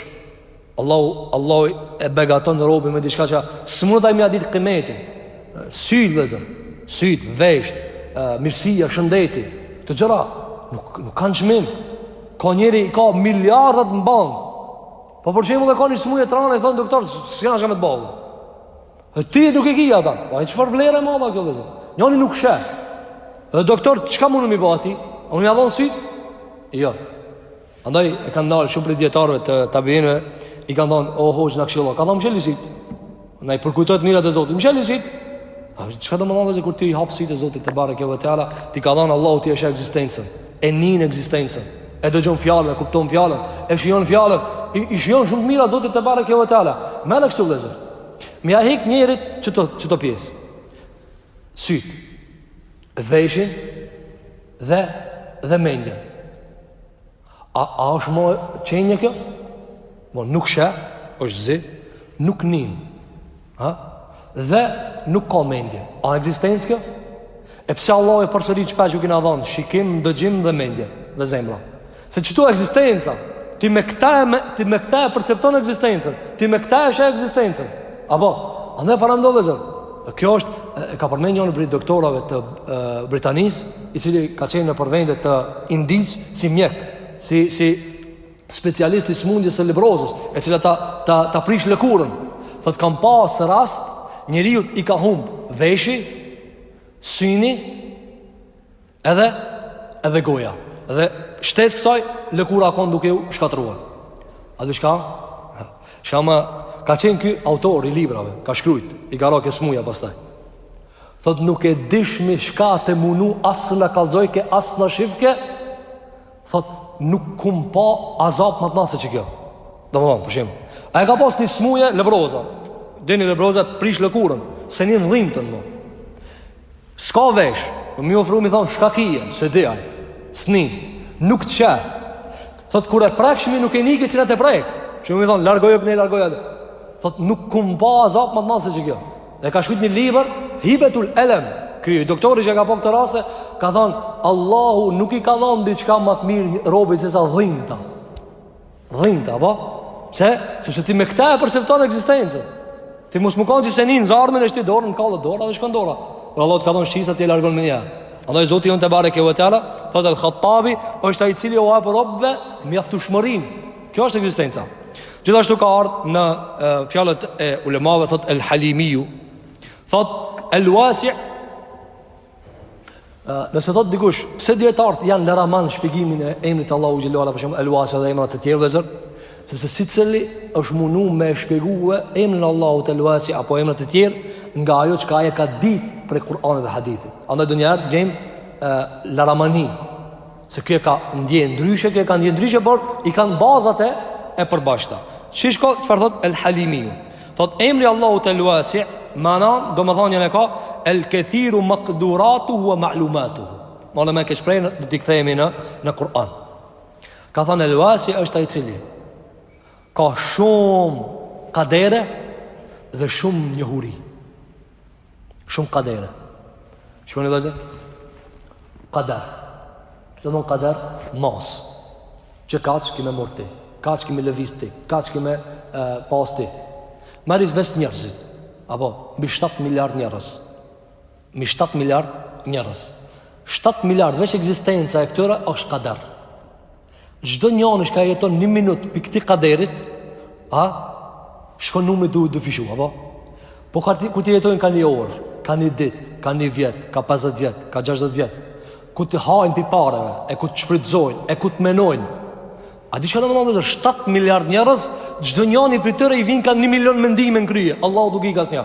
Allahu, Allahu e begaton robin me diçka që s'munt me ja ditë kimetin. Syt vllezër, syt, vesht, mirësia, shëndeti, kto gjëra nuk nuk kanë çmim. Ka njeri ka miliardat në bank. Po për shembull e ka një smuje t'ranë e thon doktor, s'ka çka me t'ba. E ti nuk e ke ata. Po çfarë vlere e madhe kjo vllezër? Njani nuk sheh. Dhe doktor çka munet me i bo ati? Me ja dhon syt? Jo. Andaj e kanë ndal shumë prej dietarëve të tabiinëve, i kanë thonë, "O hoxhë na këshillo." Ka thonë Mshili syt. Na i përkujto t'mirat e Zotit. Mshili syt. A çka do me thon vllezër kur ti hap sytë Zoti tebareke ve teala, t'i ka dhënë Allahu ti e sheh ekzistencën, e nin ekzistencën. E dëgjon fjalën, e kupton fjalën, e shijon fjalën, i, i shijon shumë të mira Zotit tebareke ve teala. Mendo kështu vllezër. Me ja hek njerit qito qito pjesë. Syt. Veshin dhe dhe mendjen. A a është mo qenje kjo? Mo nuk sheh, është zi, nuk nin. Ha? Dhe nuk ka mendje. A ekzistencë kjo? E pse Allahu e përsërit shpesh ju kena dhanë, shikim, dëgjim dhe mendje, dhe zemra. Se qito ekzistenca Ti me këta e, me, ti me këta e percepton ekzistencën Ti me këta e sheh ekzistencën Apo, andaj paramendo vllezër Dhe kjo është, e, ka përmen njoni prej doktorave të e, Britanis I cili ka qenë nëpër vende të Indis si mjek Si, si specialist i sëmundjes së lebrozës E cila ta, ta, ta prish lëkurën Thotë kam pas rast Njeriut i ka humbë veshi Syni Edhe edhe goja dhe shtesë kësaj lëkura kon duke u shkatërruar. A di çka? Çka ma, ka qenë ky autor i librave, ka shkrujt, i ka ra kjo smuja pastaj. Thot nuk e dishmi çka të munu as s'na kallzojke as na shifke. Thot nuk kum pa azap ma të madh se qikjo. Domethënë, për shembull, a e ka pas një smuje lebroza? Dini lebroza t'prish lëkurën, s'e njen dhimtën më. S'ka vesh, m'ju ofru m'i thonë, çka kije, s'e di ai, s'nin, nuk të qe. Thot, kur e prekshmi nuk e nike që në të prek. Që m'i thonë, largoje këne, largoje. Thot, nuk kum pa azap ma të madh se qikjo. Dhe ka shkrujt një libër, hibetul elem. Ky doktori që ka pa këto raste, ka thonë, Allahu nuk i ka dhonë diçka më të mirë robit se sa dhimta. Dhimta, po. Pse? Sepse ti me këtë e percepton ekzistencën. Ti mos me kanë që s'e nin zjarmin e shti dorën e kall dorën dhe shkon dora. Por Allah të ka dhënë shqisa ti e largon me një. Andaj Zoti ynë tebareke ve teala, thot al Khattabi, është ai i cili u hap robëve mjaftueshmërinë. Kjo është ekzistenca. Gjithashtu ka ardhur në fjalët e ulemave thot al Halimiu, thot al Wasi' Nëse thot dikush, pse dietarët janë laraman në shpjegimin e emrit Allahut xhel-le ve ala për shembull Elwasi dhe emra të tjerë vllezër, sepse sicili është munu me shpjegue emrin Allahut Elwasi apo emra të tjerë nga ajo çka ai ka ditë prej Kur'anit dhe hadithit. Andaj donjëherë gjejmë laramani Se ky e ka ndje ndryshe, ky e ka ndje ndryshe, por i kanë bazat e, e përbashkta. Shiko, çfarë thot, el halimiju. Thot, emri Allahut el uasi, manan, domethënien e ka, el kethiru makduratuhu ua ma'lumatuhu. Më në me kesh prej, do t'i kthehemi në, në Kur'an. Ka thonë, el uasi është ai i cili ka shumë kadere dhe shumë njohuri. Shumë kadere. Ç'domethënë vllezër kader? Domethënë kader masë. Qikaq ki me marrë ti. Kaq ki me lëviz ti. Kaq ki me e, pas ti. Merri veç njerëzit. Apo, mbi 7 miliard njerëz. Mbi 7 miliard njerëz. 7 miliard veç ekzistenca e këtyre është kader. Çdo njëri që jeton 1 minutë pi këtij kaderit, a shkon numri tu u dyfishu, a po? Po ku të jetojnë ka një orë, ka një ditë, ka një vjet, ka 50 vjet, ka 60 vjet. Ku të hajnë pi pareve, e ku të shfrytëzojnë, e ku të menojnë. A di çka domethënë 7 miliard njerëz, çdo njëri prej tyre i vijnë ka 1 milion mendime në krye. Allahu do gigas një.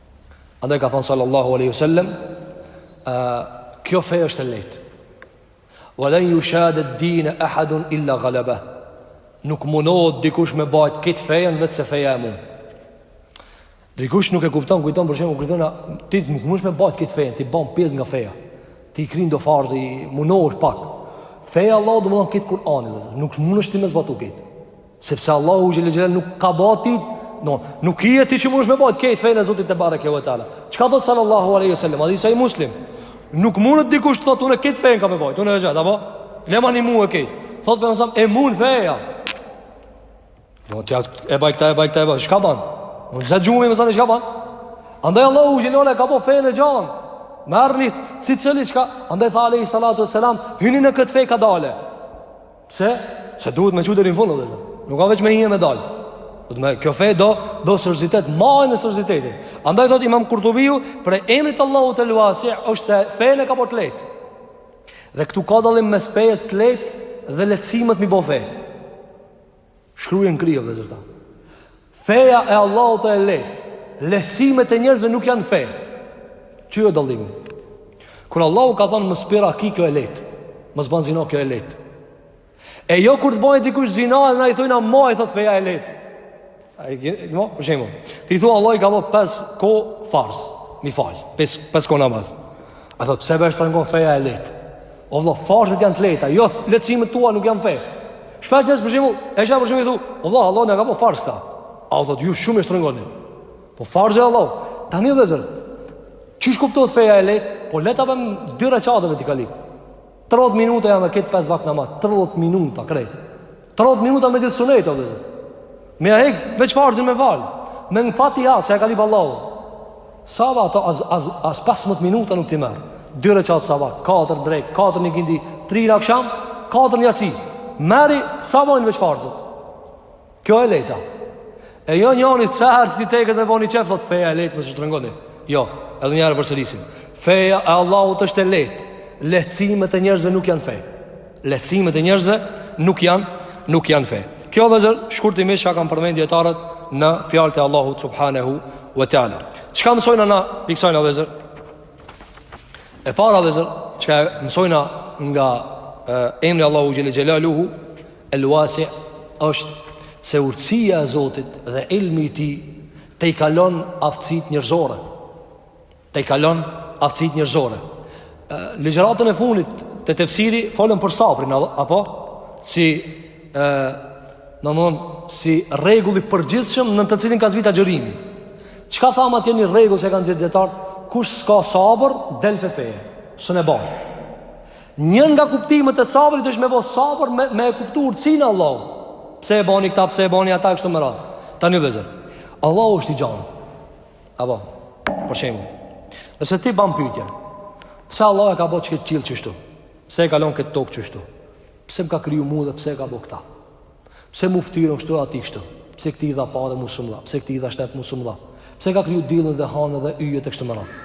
Andaj ka thonë sallallahu aleyhi sallem Kjo fe është e lejtë Ve len jushadded dine ahadun illa galebeh Nuk munohet dikush me bajt këtë fejën veç se feja e mund Dikush nuk e kupton, kujton për shembull kujton a, Ti nuk mund me bajt këtë fejën, ti ban pjesë nga feja Ti kryn do farze, ti munohesh pak Feja Allah dhe më këtë Kur'ani Nuk mundesh ti me zbatu këtë Sepse Allahu xhel xhel nuk ka bati, no, nuk je ti që mundesh me bajt këtë fenë e Zotit tebareke ve teala. Çka thotë sallallahu alaihi wasallam? Te Sahih Muslim. Nuk mundet dikush të thotë unë këtë fenë kam me bajt. Unë e jeta, apo? Lemani mua këtë. Thotë për nësëm, e mund feja. No, tja, e baj këta, e baj këta, e baj. Çka ban? E zë gjumi me zani, çka ban? Andaj Allahu xhele e ka bo fenë e gjanë. Me arrit, secili, çka? Andaj tha Alehi Salatu e Selam, hyni në këtë fe kadale. Pse? Se duhet me çu deri n'fund, vllezër. Nuk ka veç me hi e me dalë. Domethënë, kjo fe do, do seriozitet, maje seriozitetin. Andaj thotë imam Kurtubiu, prej emrit Allahut el Uasi, është se fenë e ka bo të lehtë. Dhe këtu ka dalim mes fesë të lehtë dhe lehtësimet me i bo fe. Shkrujeni n'kry, vllezër, këta. Feja e Allahut e lehtë. Lehtësimet e njerëzve nuk janë fe. Ky o dallimi. Kur Allahu ka thënë mos pi raki kjo e lehtë. Mos bën zina kjo e lehtë. E jo kur të bëjë dikush zina, e na i thojmë, na ma thot feja e lehtë. Ai jo, për shembull. Ti thua Allahu i ka bo pesë kohë farz. M'i fal. Pesë pesë kohë namaz. Ai thot pse po shtrëngon feja e lehtë. O vëlla, farzet janë të lehta, jo lehtësimet tua nuk janë fe. Shpesh njerëz për shembull, e janë për shembull thu, o vëlla, Allah na ka bërë farz këta. Ai thotë ju shumë e shtrëngoni. Po farz i Allahut, ani vëllezër. Qysh kuptohet feja e lehtë? Po e lehta bam dy reqate me ti kali. 30 minuta janë këtë pesë vakte namaz, 30 minuta krejt. 30 minuta me gjithë sunet, o vllezër. Me ia hek, veç farzin me fal. Me n'Fatiha, që e Kul huvallahu. Sabah ato, as, as, as 15 minuta nuk t'i merr. Dy reqate sabah, 4 drekë, 4 në iqindi, 3 në aksham, 4 në jaci. Merri, sabahun veç farzet. Kjo e lehta. E jo njëri sa herë s'i teket me bo ni qef, thot feja e lehtë mos e shtrëngoni. Jo, edhe njëherë e përsërisim. Feja e Allahut është e lehtë. Lehtësimet e njerëzve nuk janë fe. Lehtësimet e njerëzve nuk janë nuk janë fe. Kjo vllezër, shkurtimisht çka kanë përmend dijetarët në fjalët e Allahut subhanehu ve teala. Çka mësojna na prej kësajna vllezër? E para vllezër, çka mësojna nga e, emri Allahut xhele xhelaluhu, el Uasi është se urtësia e Zotit dhe ilmi i tij i tejkalon aftësitë njerëzore. Tejkalon aftësitë njerëzore. Ligjëratën e fundit te tefsiri folëm për sabrin apo si domethon si rregull i përgjithshëm në të cilin ka zbritur agjërimi. Çka thamë atje një rregull që kanë nxjerr dijetarët, kush s'ka sabër del pe feje. S'e ne bën. Një nga kuptimet e sabrit është me bo sabër me e kuptu urtësinë e Allahut. Pse e bani këta, pse e bani ata kështu me radhë. Tani vëllezër. Allahu është i gjanë. Apo, për shembull. Nëse ti ban pytje, pse Allahu e ka bo qëket qiell qështu? Pse e ka lonë këtë tokë qështu? Pse më ka kriju mu dhe pse e ka bo këta? Pse mu ftyrën kështu atij kështu? Pse këtij i dha pare mu s'um dha? Pse këtij i dha shnet mu s'um dha? Pse ka kriju dillin dhe hanën dhe yjet e kështu me radhë?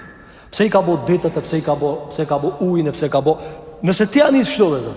Pse i ka bo ditët e pse i ka bo, pse ka bo ujin e pse ka bo? Nëse ti ia nis kështu vëllezër,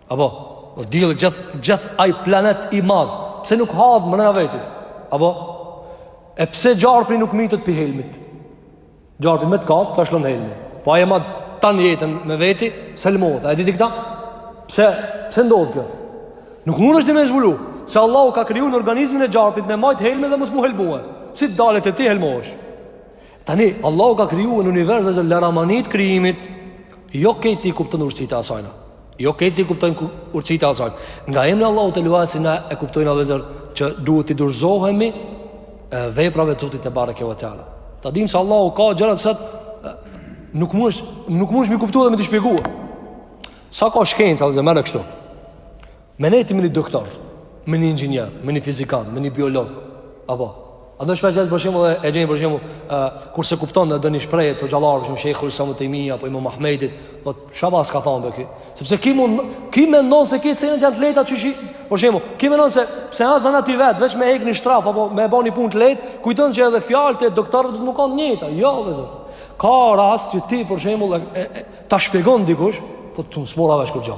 Apo, dielli gjith ai planet i madh, pse nuk hahet mrena veti? Apo, e pse gjarpri nuk mytet pi helmit? Gjarpri me të kap, ta lshon helmin. Po ai e ma tan jetën me veti, s'helmohet. A e di ti këta? Pse, pse ndodh kjo? Nuk mundesh ti me zbulu, se Allahu ka kriju në organizmin e gjarprit me majtë helmin dhe mos m'u helmu. Si të dalet e ti helmohesh? Tani, Allahu ka kriju në univers vëllezër laramani t'krijimit, jo kejt i kupton urtsitë e asajna. Jo kejt i kuptojmë urtsitë e asaj. Nga emri i Allahut el-Vasi na e kuptojmë vëllezër që duhet t'i dorzohemi veprave të Zotit tebareke ve teala. Ta dimë se Allahu ka gjëra se ti nuk mundesh nuk mundesh m'i kuptu dhe me t'i shpjegu. Sa ka shkencë vëllezër merre kështu. Me nejt ti me një doktor, me një inxinjer, me një fizikan, me një biolog. Apo, A do shpesh për shembull e gjen për shembull kur s'e kupton ndonji shprehje të xhallar për shembull Shejhul Islam Tejmije apo Imam Ahmedit, thot ça bash ka thonë be ki? Sepse ki mund ki mendon se këto senet janë të lehta çuçi. Për shembull, ki mendon se pse a zanati i vet, veç me hek një shraf apo me bo një punë të lehtë, kujton që edhe fjalët e doktorit do me kanë të njëjta. Jo, vëllezër. Ka rast që ti për shembull ta shpjegon dikush, thu un s'mora vesh kurgja.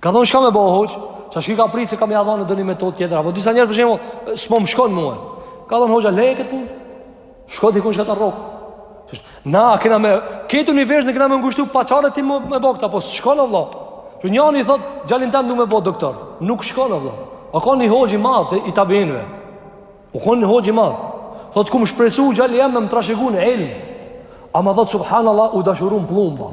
Ka thonë çka me bo hoxhë, që ki ka prit se ka me ia dhonë ndonji metodë tjetër, apo disa njerëz për shembull, s'po më shkon mu. Ka thonë hoxha, leje këtë punë, shko dikun çka ta rrok. Na, kena me, këtë univers në kena me ngushtu, pa çare ti me, me bo këta, po s'don Allahu. Që njani i thotë, gjalin tem du me bo doktor, nuk don Allahu. A kon një hoxhë i madh, i tabiinve. U kon një hoxhë i madh. Thotë, kom shpresu, gjali jem me më trashëgu në ilm. Ama thotë, subhanallah, u dashuru n'pllumba.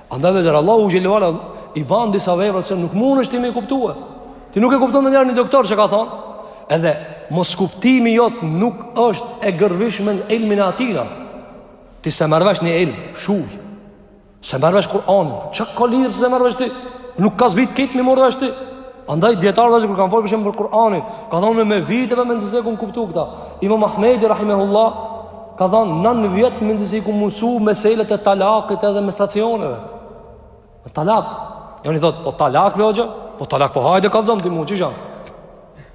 Andaj vëllezër, Allahu xhelle ve ala i ban disa vepra se nuk mundesh ti me i kuptu. Ti nuk e kupton ndonjëherë një doktor çka thonë. Edhe, moskuptimi jot nuk është e gërvishmen ilmin e atina. Ti s'e merr vesh një ilm, shuj. S'e merr vesh Kur'anin. Çka lidhje s'e merr vesh ti? Nuk ka zbrit kejt me marr vesh ti? Andaj, dijetarët vëllezër, kur kanë fol për shembull për Kur'anin, ka thonë me viteve me nëzëse kom kuptu këta. Imam Ahmedi, rahimehullah, ka thonë, nanë vjet më nxënësi ka mësu meselet e talakit edhe menstruacioneve. Në talak. Njani thotë, po talak, hoxhë, po talak, po hajde, kallzom ti mu, qysh a?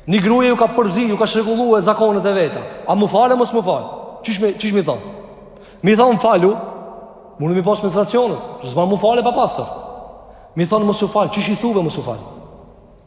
Një gruje ju ka përzi, ju ka çrregullue zakonet e veta. A mu falë, a mos mu falë? Qysh me, qysh me i thonë? Mi thonë falu, mun mi pasë menstruacionet, a mu falë e papastër Mi thonë, mos u falë, qysh i thuve, mos u falë?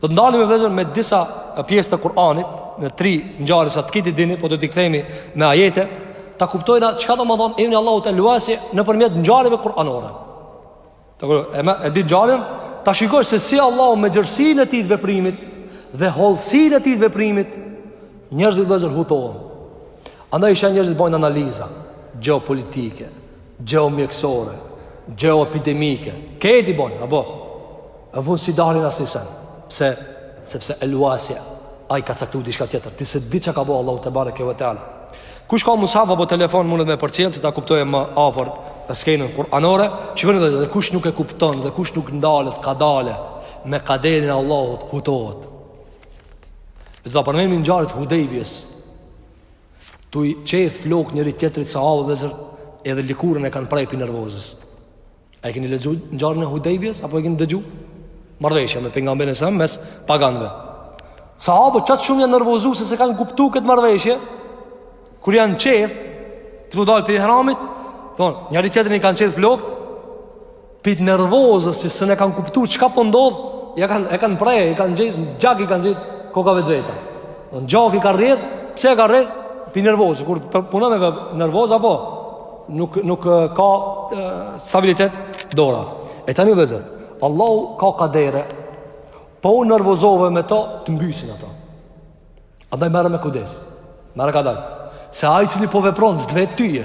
Do të ndalemi vllezër me disa pjesë të Kur'anit, në tri ngjarje sa që këti dini, po do t'i kthehemi me ajete, ta kuptojna çka do të thotë emri Allahu El Wasi nëpërmjet ngjarjeve kur'anore. Të kujtoj, e më e di ngjarjen, ta shikosh se si Allahu me gjërësinë e tij të veprimit dhe hollësinë e tij të veprimit njerëzit vllezër hutohen. Andaj sa njerëzit bojnë analiza geopolitike, geomjekësore, geoepidemike. Këto i bojnë, apo? Në fund s'i dalin asnjë sen. Pse? Sepse El Wasi ai ka caktuar diçka tjetër. Ti se di çka ka bo Allahu tebareke ve teala. Kush ka mushaf apo telefon mundet me përcjell që ta kuptojë më afër skenën kuranore, shikoni vllezër, dhe kush nuk e kupton dhe kush nuk ndalet kadale me kaderin e Allahut hutohet. Do ta përmendim ngjarjen e Hudejbjes. Tu i qeth flokt njëri tjetrit sahabët vllezër edhe lëkurën e kanë pre prej nervozës. A e keni lexu ngjarjen e Hudejbjes apo e keni dëgju? Marrëveshja me pejgamberin s.a.v.s. mes paganëve. Sahabët qaq shumë janë nervozu se s'e kanë kuptu këtë marrëveshje. Kur janë qeth, për të dalë pi ihramit, thon, njëri tjetrin i kanë qeth flokët. Pi nervozës se s'e kanë kuptu çka po ndodh, ja kanë e kanë pre, e kanë gjetë gjak i kanë gjetë kokave të veta. Gjak i ka rrjedh, pse ka rrjedh? Pi nervoz, kur punon me nervoz apo nuk nuk ka stabilitet dora. E tani vllezër. Allahu ka kadere. Po u nervozove me to të mbysin ato. Andaj merre me kujdes. Merre kadal. Se ai i cili po vepron s'të vet tyje.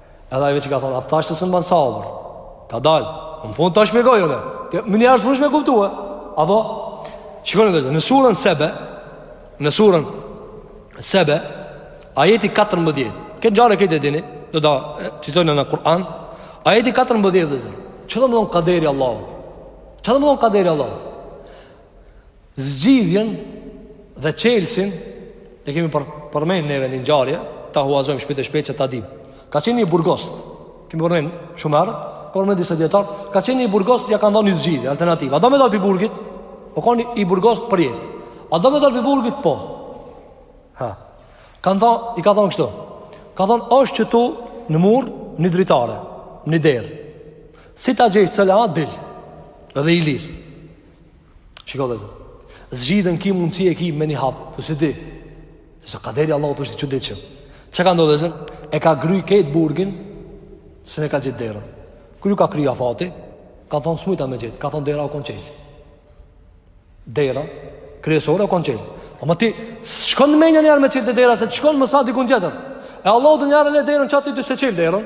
Edhe ai çka i ka thonë, a të thashë se s'mun ban sabër. Kadalë, po në fund të është me gojë, dhe. Më një është përshme kuptuë. Apo, shikoni vllezër, në surën sebe, në surën sebe, ajeti 14, këtë ngjarje këtë e dini, do ta citojmë në Kur'an, ajeti 14 vllezër, çka domethonë kaderi i Allahut? Çka domethonë kaderi i Allahut? Zgjidhjen dhe çelësin e kemi për, përmend neve një ngjarje, ta huazojmë shpejt e shpejt që ta dim. Ka qenë një i burgosun. Kemi përmend shumë herë, por me disa dijetarë, ka qenë një i burgosun që ja kanë dhënë zgjidhje alternativë. A do me dal pi burgit? Po koni i burgosun për jetë. A do me dal pi burgit? Po. Ha. Kan thon, i ka thon kështu. Ka thon është qitu në mur, në dritare, në derë. Si ta gjesh çele e dil. Je i lirë. Shiko vllezër. Zgjidhjen ki mundësi e ki me një hap, po s'e di. Se që kaderi Allahut është i qëndit që. Çka ndodh vllezër? E ka grry këtë burgin, s'un e ka gjet derën. Kur ju ka kry afati, ka thonë s'mujta me gjet, ka thonë dera o konë çelë. Dera, kryesore o konë çelë. Ama ti, shkon në menja njëherë me çelë te dera, se të shkon më sa dikun tjetër. E Allah të njerë le derën, qatë ti s'e çelë derën.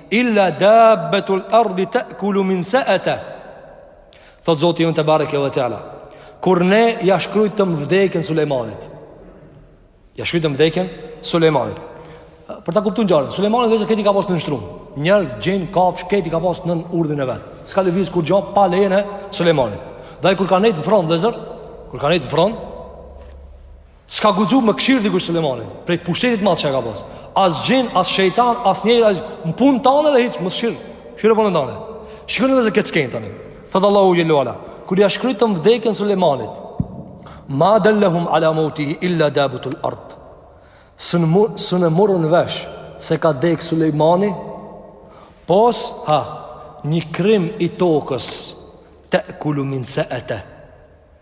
Illa dabbatul ardi ta'kulu minsa'ata. Thot Zoti jonë tebareke ve teala. Kur ne ja shkrujtëm vdekjen Sulejmanit. Ja shkrujtëm vdekjen Sulejmanit. Për ta kuptu ngjarjen, Sulejmani vllezër krejt i ka pas nënshtrum. Njerëz, xhin, kafsh, krejt i ka pas nën urdhën e vet. S'ka lëviz kurgjo pa lejen e Sulejmanit. Dhe ai kur ka nejt n'fron vllezër, kur ka nejt n'fron, S'ka guxu me kshyr dikush Sulejmanin, prej pushtetit t'madh që ka pas. As xhin, as shejtan, as njeri, në punë tane dhe hiç mos kshyr. Kshyre punën tane. Shikoni edhe këtë skenë tani. Thot Allahu xhele ve ala, kur ja shkrujtëm vdekjen Sulejmanit, ma dallahum ala mautihi illa dabatul ard. S'un s'un e murën vesh se ka dek Sulejmani, pos ha një krim i tokës te'kulu minse'ete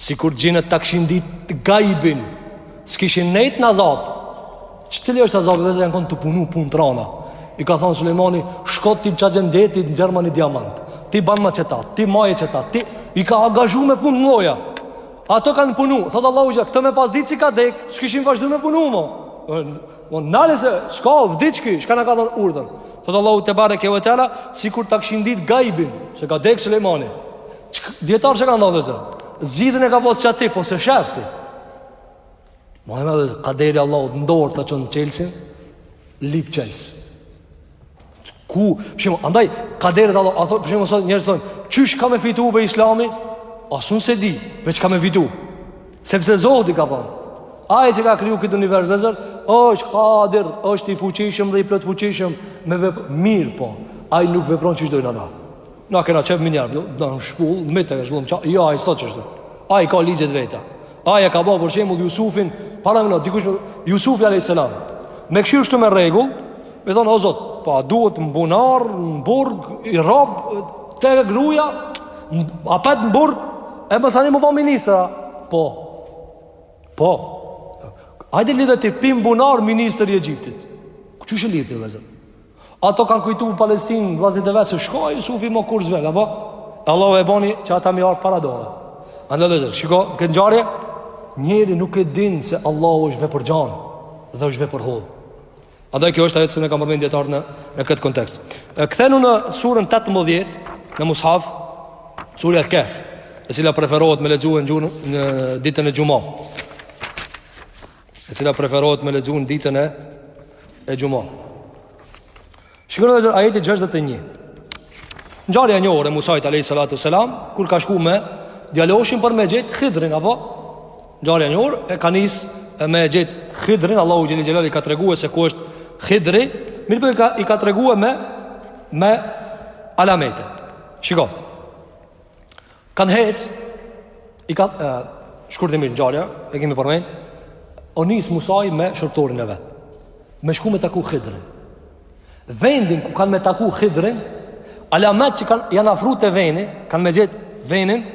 Sikur xhinët ta kishin dit gajbin S'kishin nejt në azab Që të li është azab vllezër janë konë tu punu punë të rana I ka thonë Sulejmani Shko ti qa gjenë deti nxjerrma një diamant Ti banma qeta, ti maje qeta ti... I ka angazhu me punë moja Ata kanë punu Thotë Allahu xhele Këta me pas ditë se ka dek S'kishin vazhdu me punu mo Mo nale se Shka o vdiq ky Shka na ka dhonë urdhën Thotë Allahu tebareke ve teala Sikur ta kishin dit gajbin Se ka dek Sulejmani Dijetarë që ka ndonë vllezër Zgjidhjen e ka pas qaty Po s'e shef ti Ma e vllezër kaderi Allahut Në dorë ta çon çelsin Lyp çels Ku Shimo, andaj kaderi i Allahut Ata për shembull sot njerëzit thojnë Qysh ka me fitu për islami Asnjë s'e di Veç ka me fitu Sepse Zoti ka thonë Ai që ka kriju këtë univers vllezër është kadir është i fuqishëm dhe i plotfuqishëm Me vepru Mirëpo Ai nuk vepron qysh dojnë ata Na kena qejf menjëherë, do të na shpull, me të zhvon ça. Jo, ai s'osht ashtu. Ai ka ligjet veta. Ai e ka ba për shembull Jusufin, paramendo dikush Jusufi alejhi selam. Me kshyr kshtu me rregull, me thon o Zot, po a duhet mbunar, mburg, i rob te gruaja, apet mburg, e masanej m'u ba ministra. Po. Po. Hajde lidhe ti pi mbunar ministër i Egjiptit. Qysh e lidh ti vllezër? Ata kanë kujtu n' Palestinë, vllazërit e vet, shkoi Jusufi më kurrë s'vjen, apo? Allahu e boni që ata me i ardh para dore. Andaj vllezër shiko, këtë ngjarje njeri nuk e din se Allahu është vepër gjan dhe është vepër holl. Edhe kjo është ajo që e kanë përmend dijetarët në në këtë kontekst. Kthenu në surën 18 në Mushaf, surja El-Kehf, e cila preferohet me lexu në ditën e xhuma. e cila preferohet me lexu në ditën e xhuma. Shikoni edhe ajeti 61. Ngjarja e njohur e Musait alejhi salatu ve selam kur ka shku me djaloshin për me gjet Hidrin apo ngjarja e njohur e ka nis e me gjet Hidrin Allahu xhele xhelaluhu i ka tregu se ku është Hidri, mirëpo i ka i ka tregu me me alamete. Shiko. Kanë hec, i ka shkurtimisht ngjarja, e kemi përmend. O nis Musai me shërbtorin e vet. Me shku me taku Hidrin. Vendin ku kanë me taku Hidrin, alamet që kanë janë afru te veni, kanë me gjet venin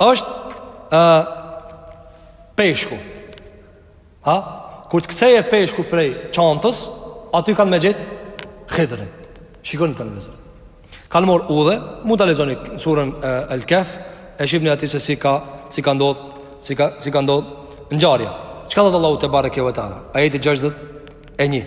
është ë peshku. Ha? Kur të kceje peshku prej çantës, aty kanë me gjet Hidrin. Shikoni tani vllezër. Kanë morë udhë, mund ta lexoni surën El Kef, e shihni aty se si ka, si ka ndodhë, si ka, si ka ndodhë ngjarja. Çka thot Allahu tebareke ve teala? Ajeti 61.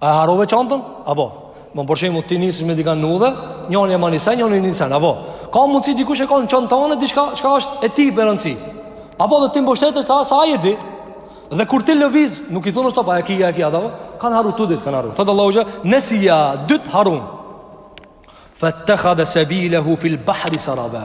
A harrove çantën? Apo. Më për shembull ti nisesh me dikan në udhë, njëri e man ni sen, njëri ni sen. Apo. Ka mundsi dikush e ka në çantën diçka çka është e tij me rëndësi. Apo dhe ti mbështetesh se ai e di. Dhe kur ti lëviz, nuk i thu stop, a e ki, a e ki, apo. Kan harru të dytë, kan harru. Thot Allahu që nesija, dytë harrun. Fa takhada sabilahu fil bahri saraba.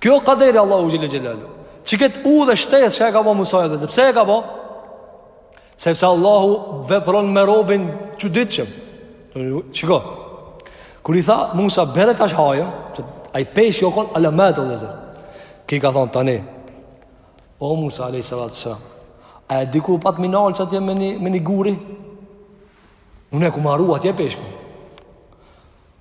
Kjo kaderi i Allahut xhele xhelaluhu Që këtë udhë shtesë që e ka bo Musai vllezër pse e ka bo Sepse Allahu vepron me robin çuditshëm. Shiko kur i tha Musa bjere tash hajmë. Ai peshk ka konë alamet vllezër. Ky i ka thanë tani O Musa a.s. A e di kur patëm nalë qatje me një, me një guri Unë e kom harru atje peshkun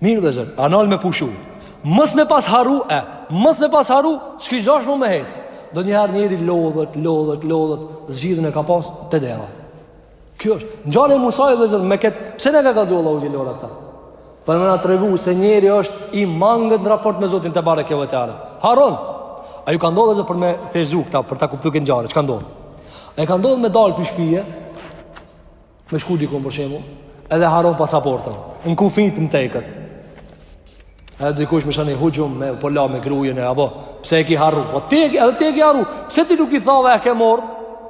Mirë vllezër, a nalë me pushu Mos me pas harru e mos me pas harru, s'kish dasht mo me hec Ndonjëherë njeri lodhet, lodhet, lodhet. Zgjidhjen e ka pas te dera Kjo është, ngjarja e Musait vllezër Me ketë, pse na ka kallxu Allahu xhele këta Për me na tregu se njeri është I mangët në raport me Zotin tebareke ve teala. Harron A ju ka ndodhë vllezër për me thjeshtëzu këta Për ta kuptu ket ngjarje, çka ka ndodhë A ju ka ndodhë me dalë prej shpije Me shku dikun për shembull, edhe harron pasaportën. Në kufit më teket. Edhe dikush më shani hujum me po la me grujën e apo pse e ke harru? Po ti edhe ti e ke harru. Pse ti nuk i thave e ke marr?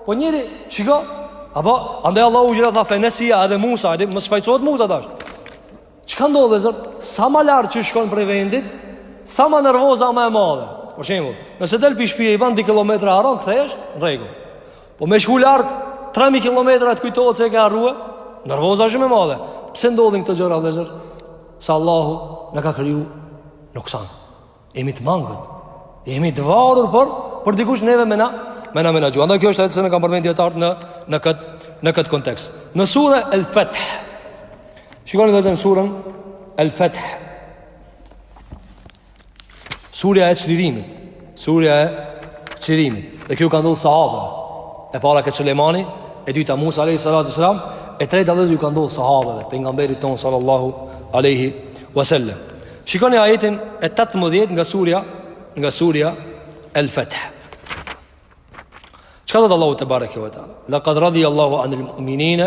Po njeri, shiko. Apo andaj Allahu teala tha fe nesija edhe Musa, edhe mos fajsohet Musa tash. Çka ndodh vllezër? Sa më lart që shkon prej vendit, sa më nervoza më e madhe. Për shembull, nëse del pi shtëpie ban 2 kilometra harron kthehesh, n'rregull. Po me shku larg 3000 kilometra të kujtohet se e ke harruar. Nervoza shumë e madhe. Pse ndodhin këto gjëra vëllezër? Se Allahu na ka kriju nuksan. Jemi të mangët. Jemi të varur për për dikush neve me na me na menaxhu. Andaj kjo është ajo që na kanë përmendur dijetarët në në kët në kët kontekst. Në sure Al-Fath. Shikoni vëllezër suren Al-Fath. Surja e çlirimit. Surja e çlirimit. Dhe kjo ju ka ndodhur sahabëve. E para ke Sulejmani, e dyta Musa alayhi salatu wasalam, e treta vllezër ju ka ndodhur sahabëve, pejgamberit tonë sallallahu alaihi wasallam. Shikoni ajetin e 18 nga surja nga surja Al-Fath. Çka thotë Allahu tebareke ve teala? Laqad radiya Allahu anil mu'minina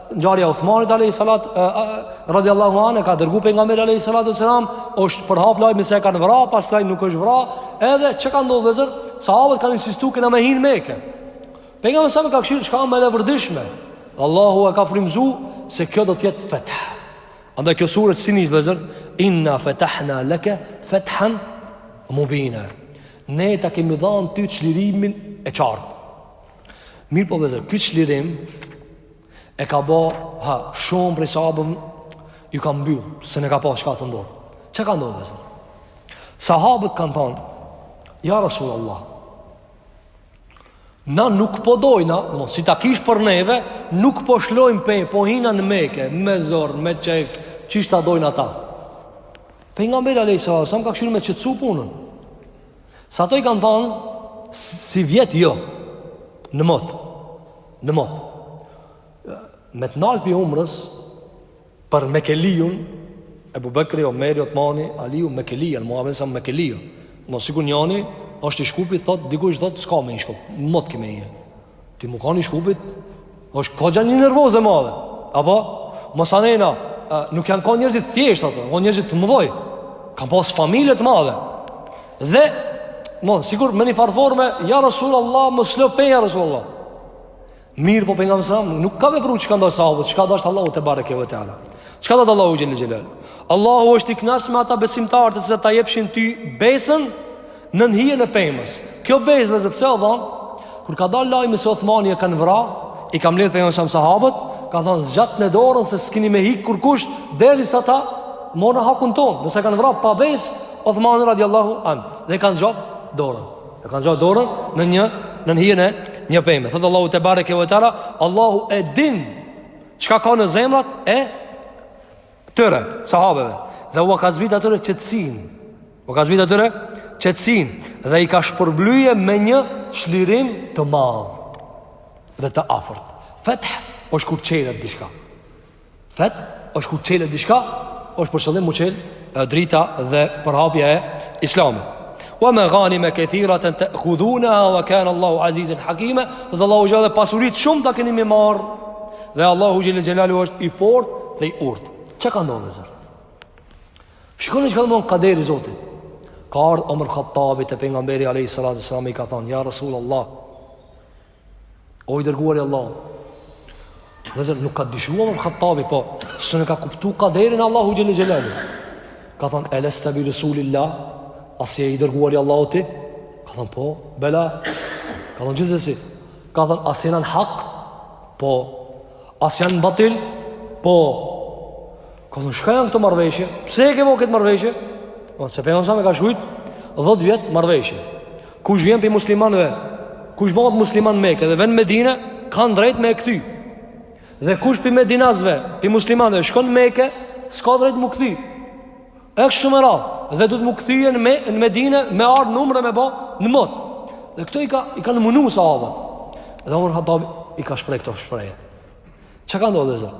Ngjarja e Uthmanit alayhi salat radhiyallahu anhu e ka dërguar pejgamberi alayhi salat selam është përhap lajmi se e kanë vrarë, pastaj nuk është vrarë, edhe çka ka ndodhur vllezër, sahabët kanë insistuar kena me hi n'Mekë. Pejgamberi alayhi selam ka kshyr çka më e leverdishme. Allahu e ka frymzu se kjo do të jetë feth. Andaj kjo sure si nis vllezër, inna fatahna laka fathan mubina. Ne ta kemi dhënë ty çlirimin e qartë. Mirëpo vllezër, ky çlirim E ka bo, ha, shumë prej sahabëve ju ka mbyll, se ne ka pa çka të ndodhë. Çka ndodh, vllezër? Sahabët kanë thonë, ja Rasul Allah, na nuk po dojna, no, si ta kish për neve, nuk po lshojmë pe, po hina në Mekë, me zor, me qejf, qysh ta dojnë ata. Pejgamberi alayhi salat selam ka kshyr me qetësu punën. Se ato i kanë thonë, sivjet jo, në mot. Në mot. Me të nalë pi umrës, për mekelijun, Ebu Bekri, Omeri, Othmani, Aliju, mekelijë, në muaven sa mekelijë. Në sikur njani, është i Shkupit, thot, dikush thot, s'ka me hi n'Shkup, në mot ki me hi, e. Ti mu kan i Shkupit, është kogja një nervozë e madhe. Apo, mosanena, nuk janë kan njerëz t'thjesht, ato, kan njerëz të mëdhoj, kanë pas familje të madhe. Dhe, mo, sikur me një far forme, ja Rasul Allah, mos lsho pe, ja Rasul Allah. Mirëpo pejgamberi nuk ka vepru çka kanë dashtë sahabët, çka ka dashtë Allahu tebareke ve teala. Çka thotë Allahu xhele xhelalu? Allahu është i knaq me ata besimtarët të cilët ta jepshin ty besën nën hijen e pemës. Kjo besë vllezër pse o dhonë, kur ka dalë lajmi se Othmanin e kanë vra, i ka mledhë pejgamberi sahabët, ka thonë zgjatne dorën se s'kini me hikë kurkush, derisa ta marrim hakun tonë, nëse e kanë vra pa besë, Uthmani radiallahu an dhe e kanë zgjat dorën. E kanë zgjat dorën nën hijen e një peme. Thot Allahu tebareke ve teala, Allahu e din çka ka në zemrat e tyre, sahabeve. Dhe u ka zbrit atyre qetësin. U ka zbrit atyre qetësin dhe i ka shpërblyje me një çlirim të madh dhe të afërt. Fetëh është kur çelet diçka. Fetëh është kur çelet diçka, është për qëllim m'u çelë drita dhe përhapja e Islamit. Wa maghanima kathiratan ta'khudunaha wa kana Allahu azizan hakima. Dhe Allahu jale pasuri shumë ta keni me marr. Dhe Allahu xhele xhelalu është i fortë dhe i urtë. Çka ka ndodh vllezër? Shikoni çka do të thotë kaderi i Zotit. Ka ardhur Omar Khattabi te pejgamberi alayhi salatu sallam i ka thonë ja Rasulullah O i dërguar i Allahut. Vllezër, nuk ka dyshuar Omar Khattabi, po s'e ka kuptuar kaderin e Allahut xhele xhelalu. Ka thënë elesta bi rasulillah, a s'je i dërguari i Allahut ti? Ka thënë po, bela. Ka thënë gjithsesi. Ka thënë a s'jena n'hak? Po. A s'janë n'batil? Po. Ka thënë shka janë këto marrëveshje? Pse e ke bo këtë marrëveshje? Po, se pejgamberi alejhi selam e ka shkrujt 10 vjet marrëveshje. Kush vjen pi muslimanëve, kush bëhet musliman n'Meke dhe vjen n'Medine, kanë drejt me e kthy. Dhe kush pi medinasve, pi muslimanëve, shkon Meke, s'ka drejt m'u kthy. E kështu me radhë, dhe duhet m'u kthy në, me, në Medine, me ardhë umre me ba në mot. Dhe këto i, ka, i kanë munu sahabët. Dhe Omer Hatabi i ka shpreh këto shprehje. Çka ka ndodhë vllezër?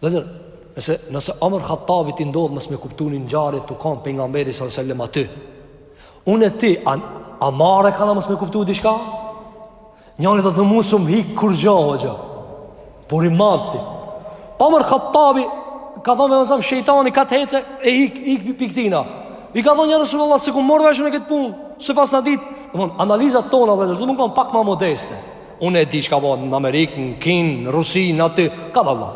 Vllezër, nëse, nëse Omer Khattabit i ndodh mos me kuptu një ngjarje tu kanë pejgamberi salallahu alejhi ve selem aty, unë e ti, a, a marre kena mos me kuptu diçka? Njani thotë mu s'më hikë kurgjo, oho, por i madhë ti. Omer Khattabi, ka thonë me nësëm, po shejtani kah të hecë e hikë ik, ik, pi tina. I ka thonë ja Resul Allah, s'e kom marrë vesh une këtë punë, se pas në ditë, analizat tona, vllezër, duhet m'u kanë pak ma modeste. Unë e di çka ka në Amerikë, në Kinë, në Rusi, në aty, ka valla.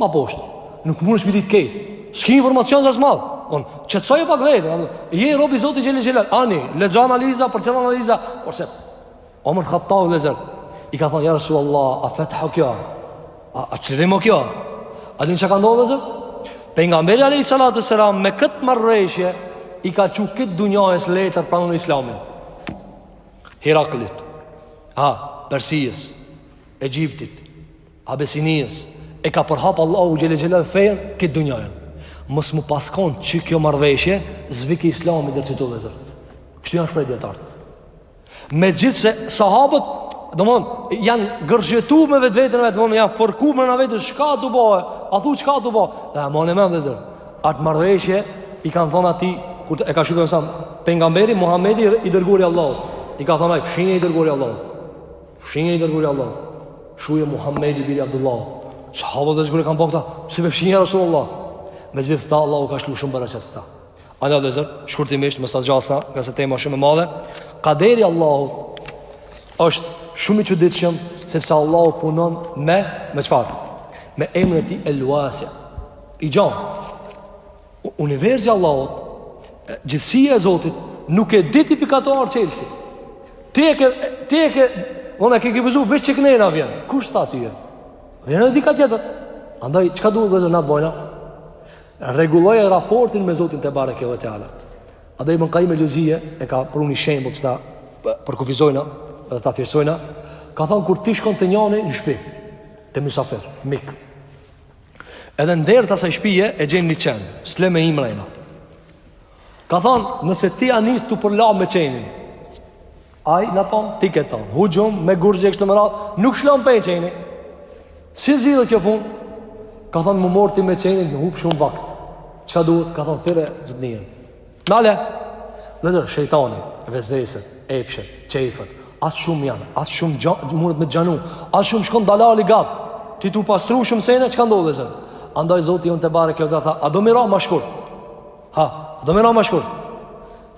Ma poshtë. Nuk mundesh me ditë këtë. S'ke informacion as më. On, qetsoje pak vetë. Je rob i Zotit Xhelle Xhelaluhu. Ani, lexo analiza, përcjell analiza, ose Omer Hattabi vllezër. I ka thënë ja Resulullah, a fet'h a kjo. A a çlirim kjo? A din çka ndodh vllezër? Pejgamberi alejhi salatu selam me kët marrveshje i ka çu kët dunjas letër pranim Islamit. Heraklit. A, Persijës, Egjiptit, Abesinijës, e ka përhap Allahu Xhelle ve ala fejën, këtë dunjajën. Mos m'u pas kon kjo marrveshje, s'vike islami deri këtu vllezër. Kështu janë shprej dijetarët. Megjithëse sahabët, domethon, janë gërshetu me vetveten e vet, domethon, janë forku me në veten, çka u bahe, a thu çka u bahe, dhe e mon e me vllezër. Atë marrëveshje i kanë thonë atij, kur e ka shkru emnin, pejgamberi Muhammedi i dërguari Allahut, i ka thonë ai, fshije i dërguari Allahut, fshije i dërguari Allahut, shkruje Muhammedi biri Abdullah, sahabët s'e durojnë dot këta, si me fshi Resulullah, megjithatë Allahu ka lshu shumë bereqet këta. Ana vllezër, shkurtimisht, mos ta zgjas, ngase tema shumë e madhe, kaderi i Allahut është shumë i çuditshëm, sepse Allahu punon me, me çfarë? Me emrin e tij El-Vasia, i gjon. Universi i Allahut, gjithësia e Zotit nuk e di ti pikator Chelsea. Ti e ke ti e ke e ke kufizu veç qe knena vjen. Kush tha ti? Vjen edhe dikah tjetër. Andaj çka duhet vllezër na t'bojna? Rregulloje raportin me Zotin tebareke ve teala. Andaj Ibn Kajim el-Xhevzije e ka pru ni shembull që ta përkufizojna dhe ta thjeshtsojna, ka thon kur ti shkon te njani në shpi te mysafir, mik. Edhe në derë të asaj shpije e gjen një qen, s'le me hi mrena. Ka thonë, nëse ti ja nis tu u përla me qenin, ai në tan, ti ke tan, hu gjuje, me gurë gjë kështu me radhë, nuk t'lshon pe qeni. Si zgjidhet kjo punë? Ka thonë, m'u marr ti me qenin, hup shumë vakt. Çka duhet? Ka thonë, thirre zotninë. Nale! Edhe shejtani, vesveset, epshet, qejfet, atë shumë janë, atë shumë gjatë, mundet me gjanu, atë shumë shkon dalali gjatë, ti tu pastru shumë sene, çka ndodh vllezër? Andaj Zoti ynë tebareke ve teala tha, a do me i ra ma shkurt? Ha, a do me i ra ma shkurt?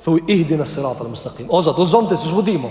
Thuj, ihdinas siratal mustekim, o Zot, udhzom ti se s'mun udhzohna,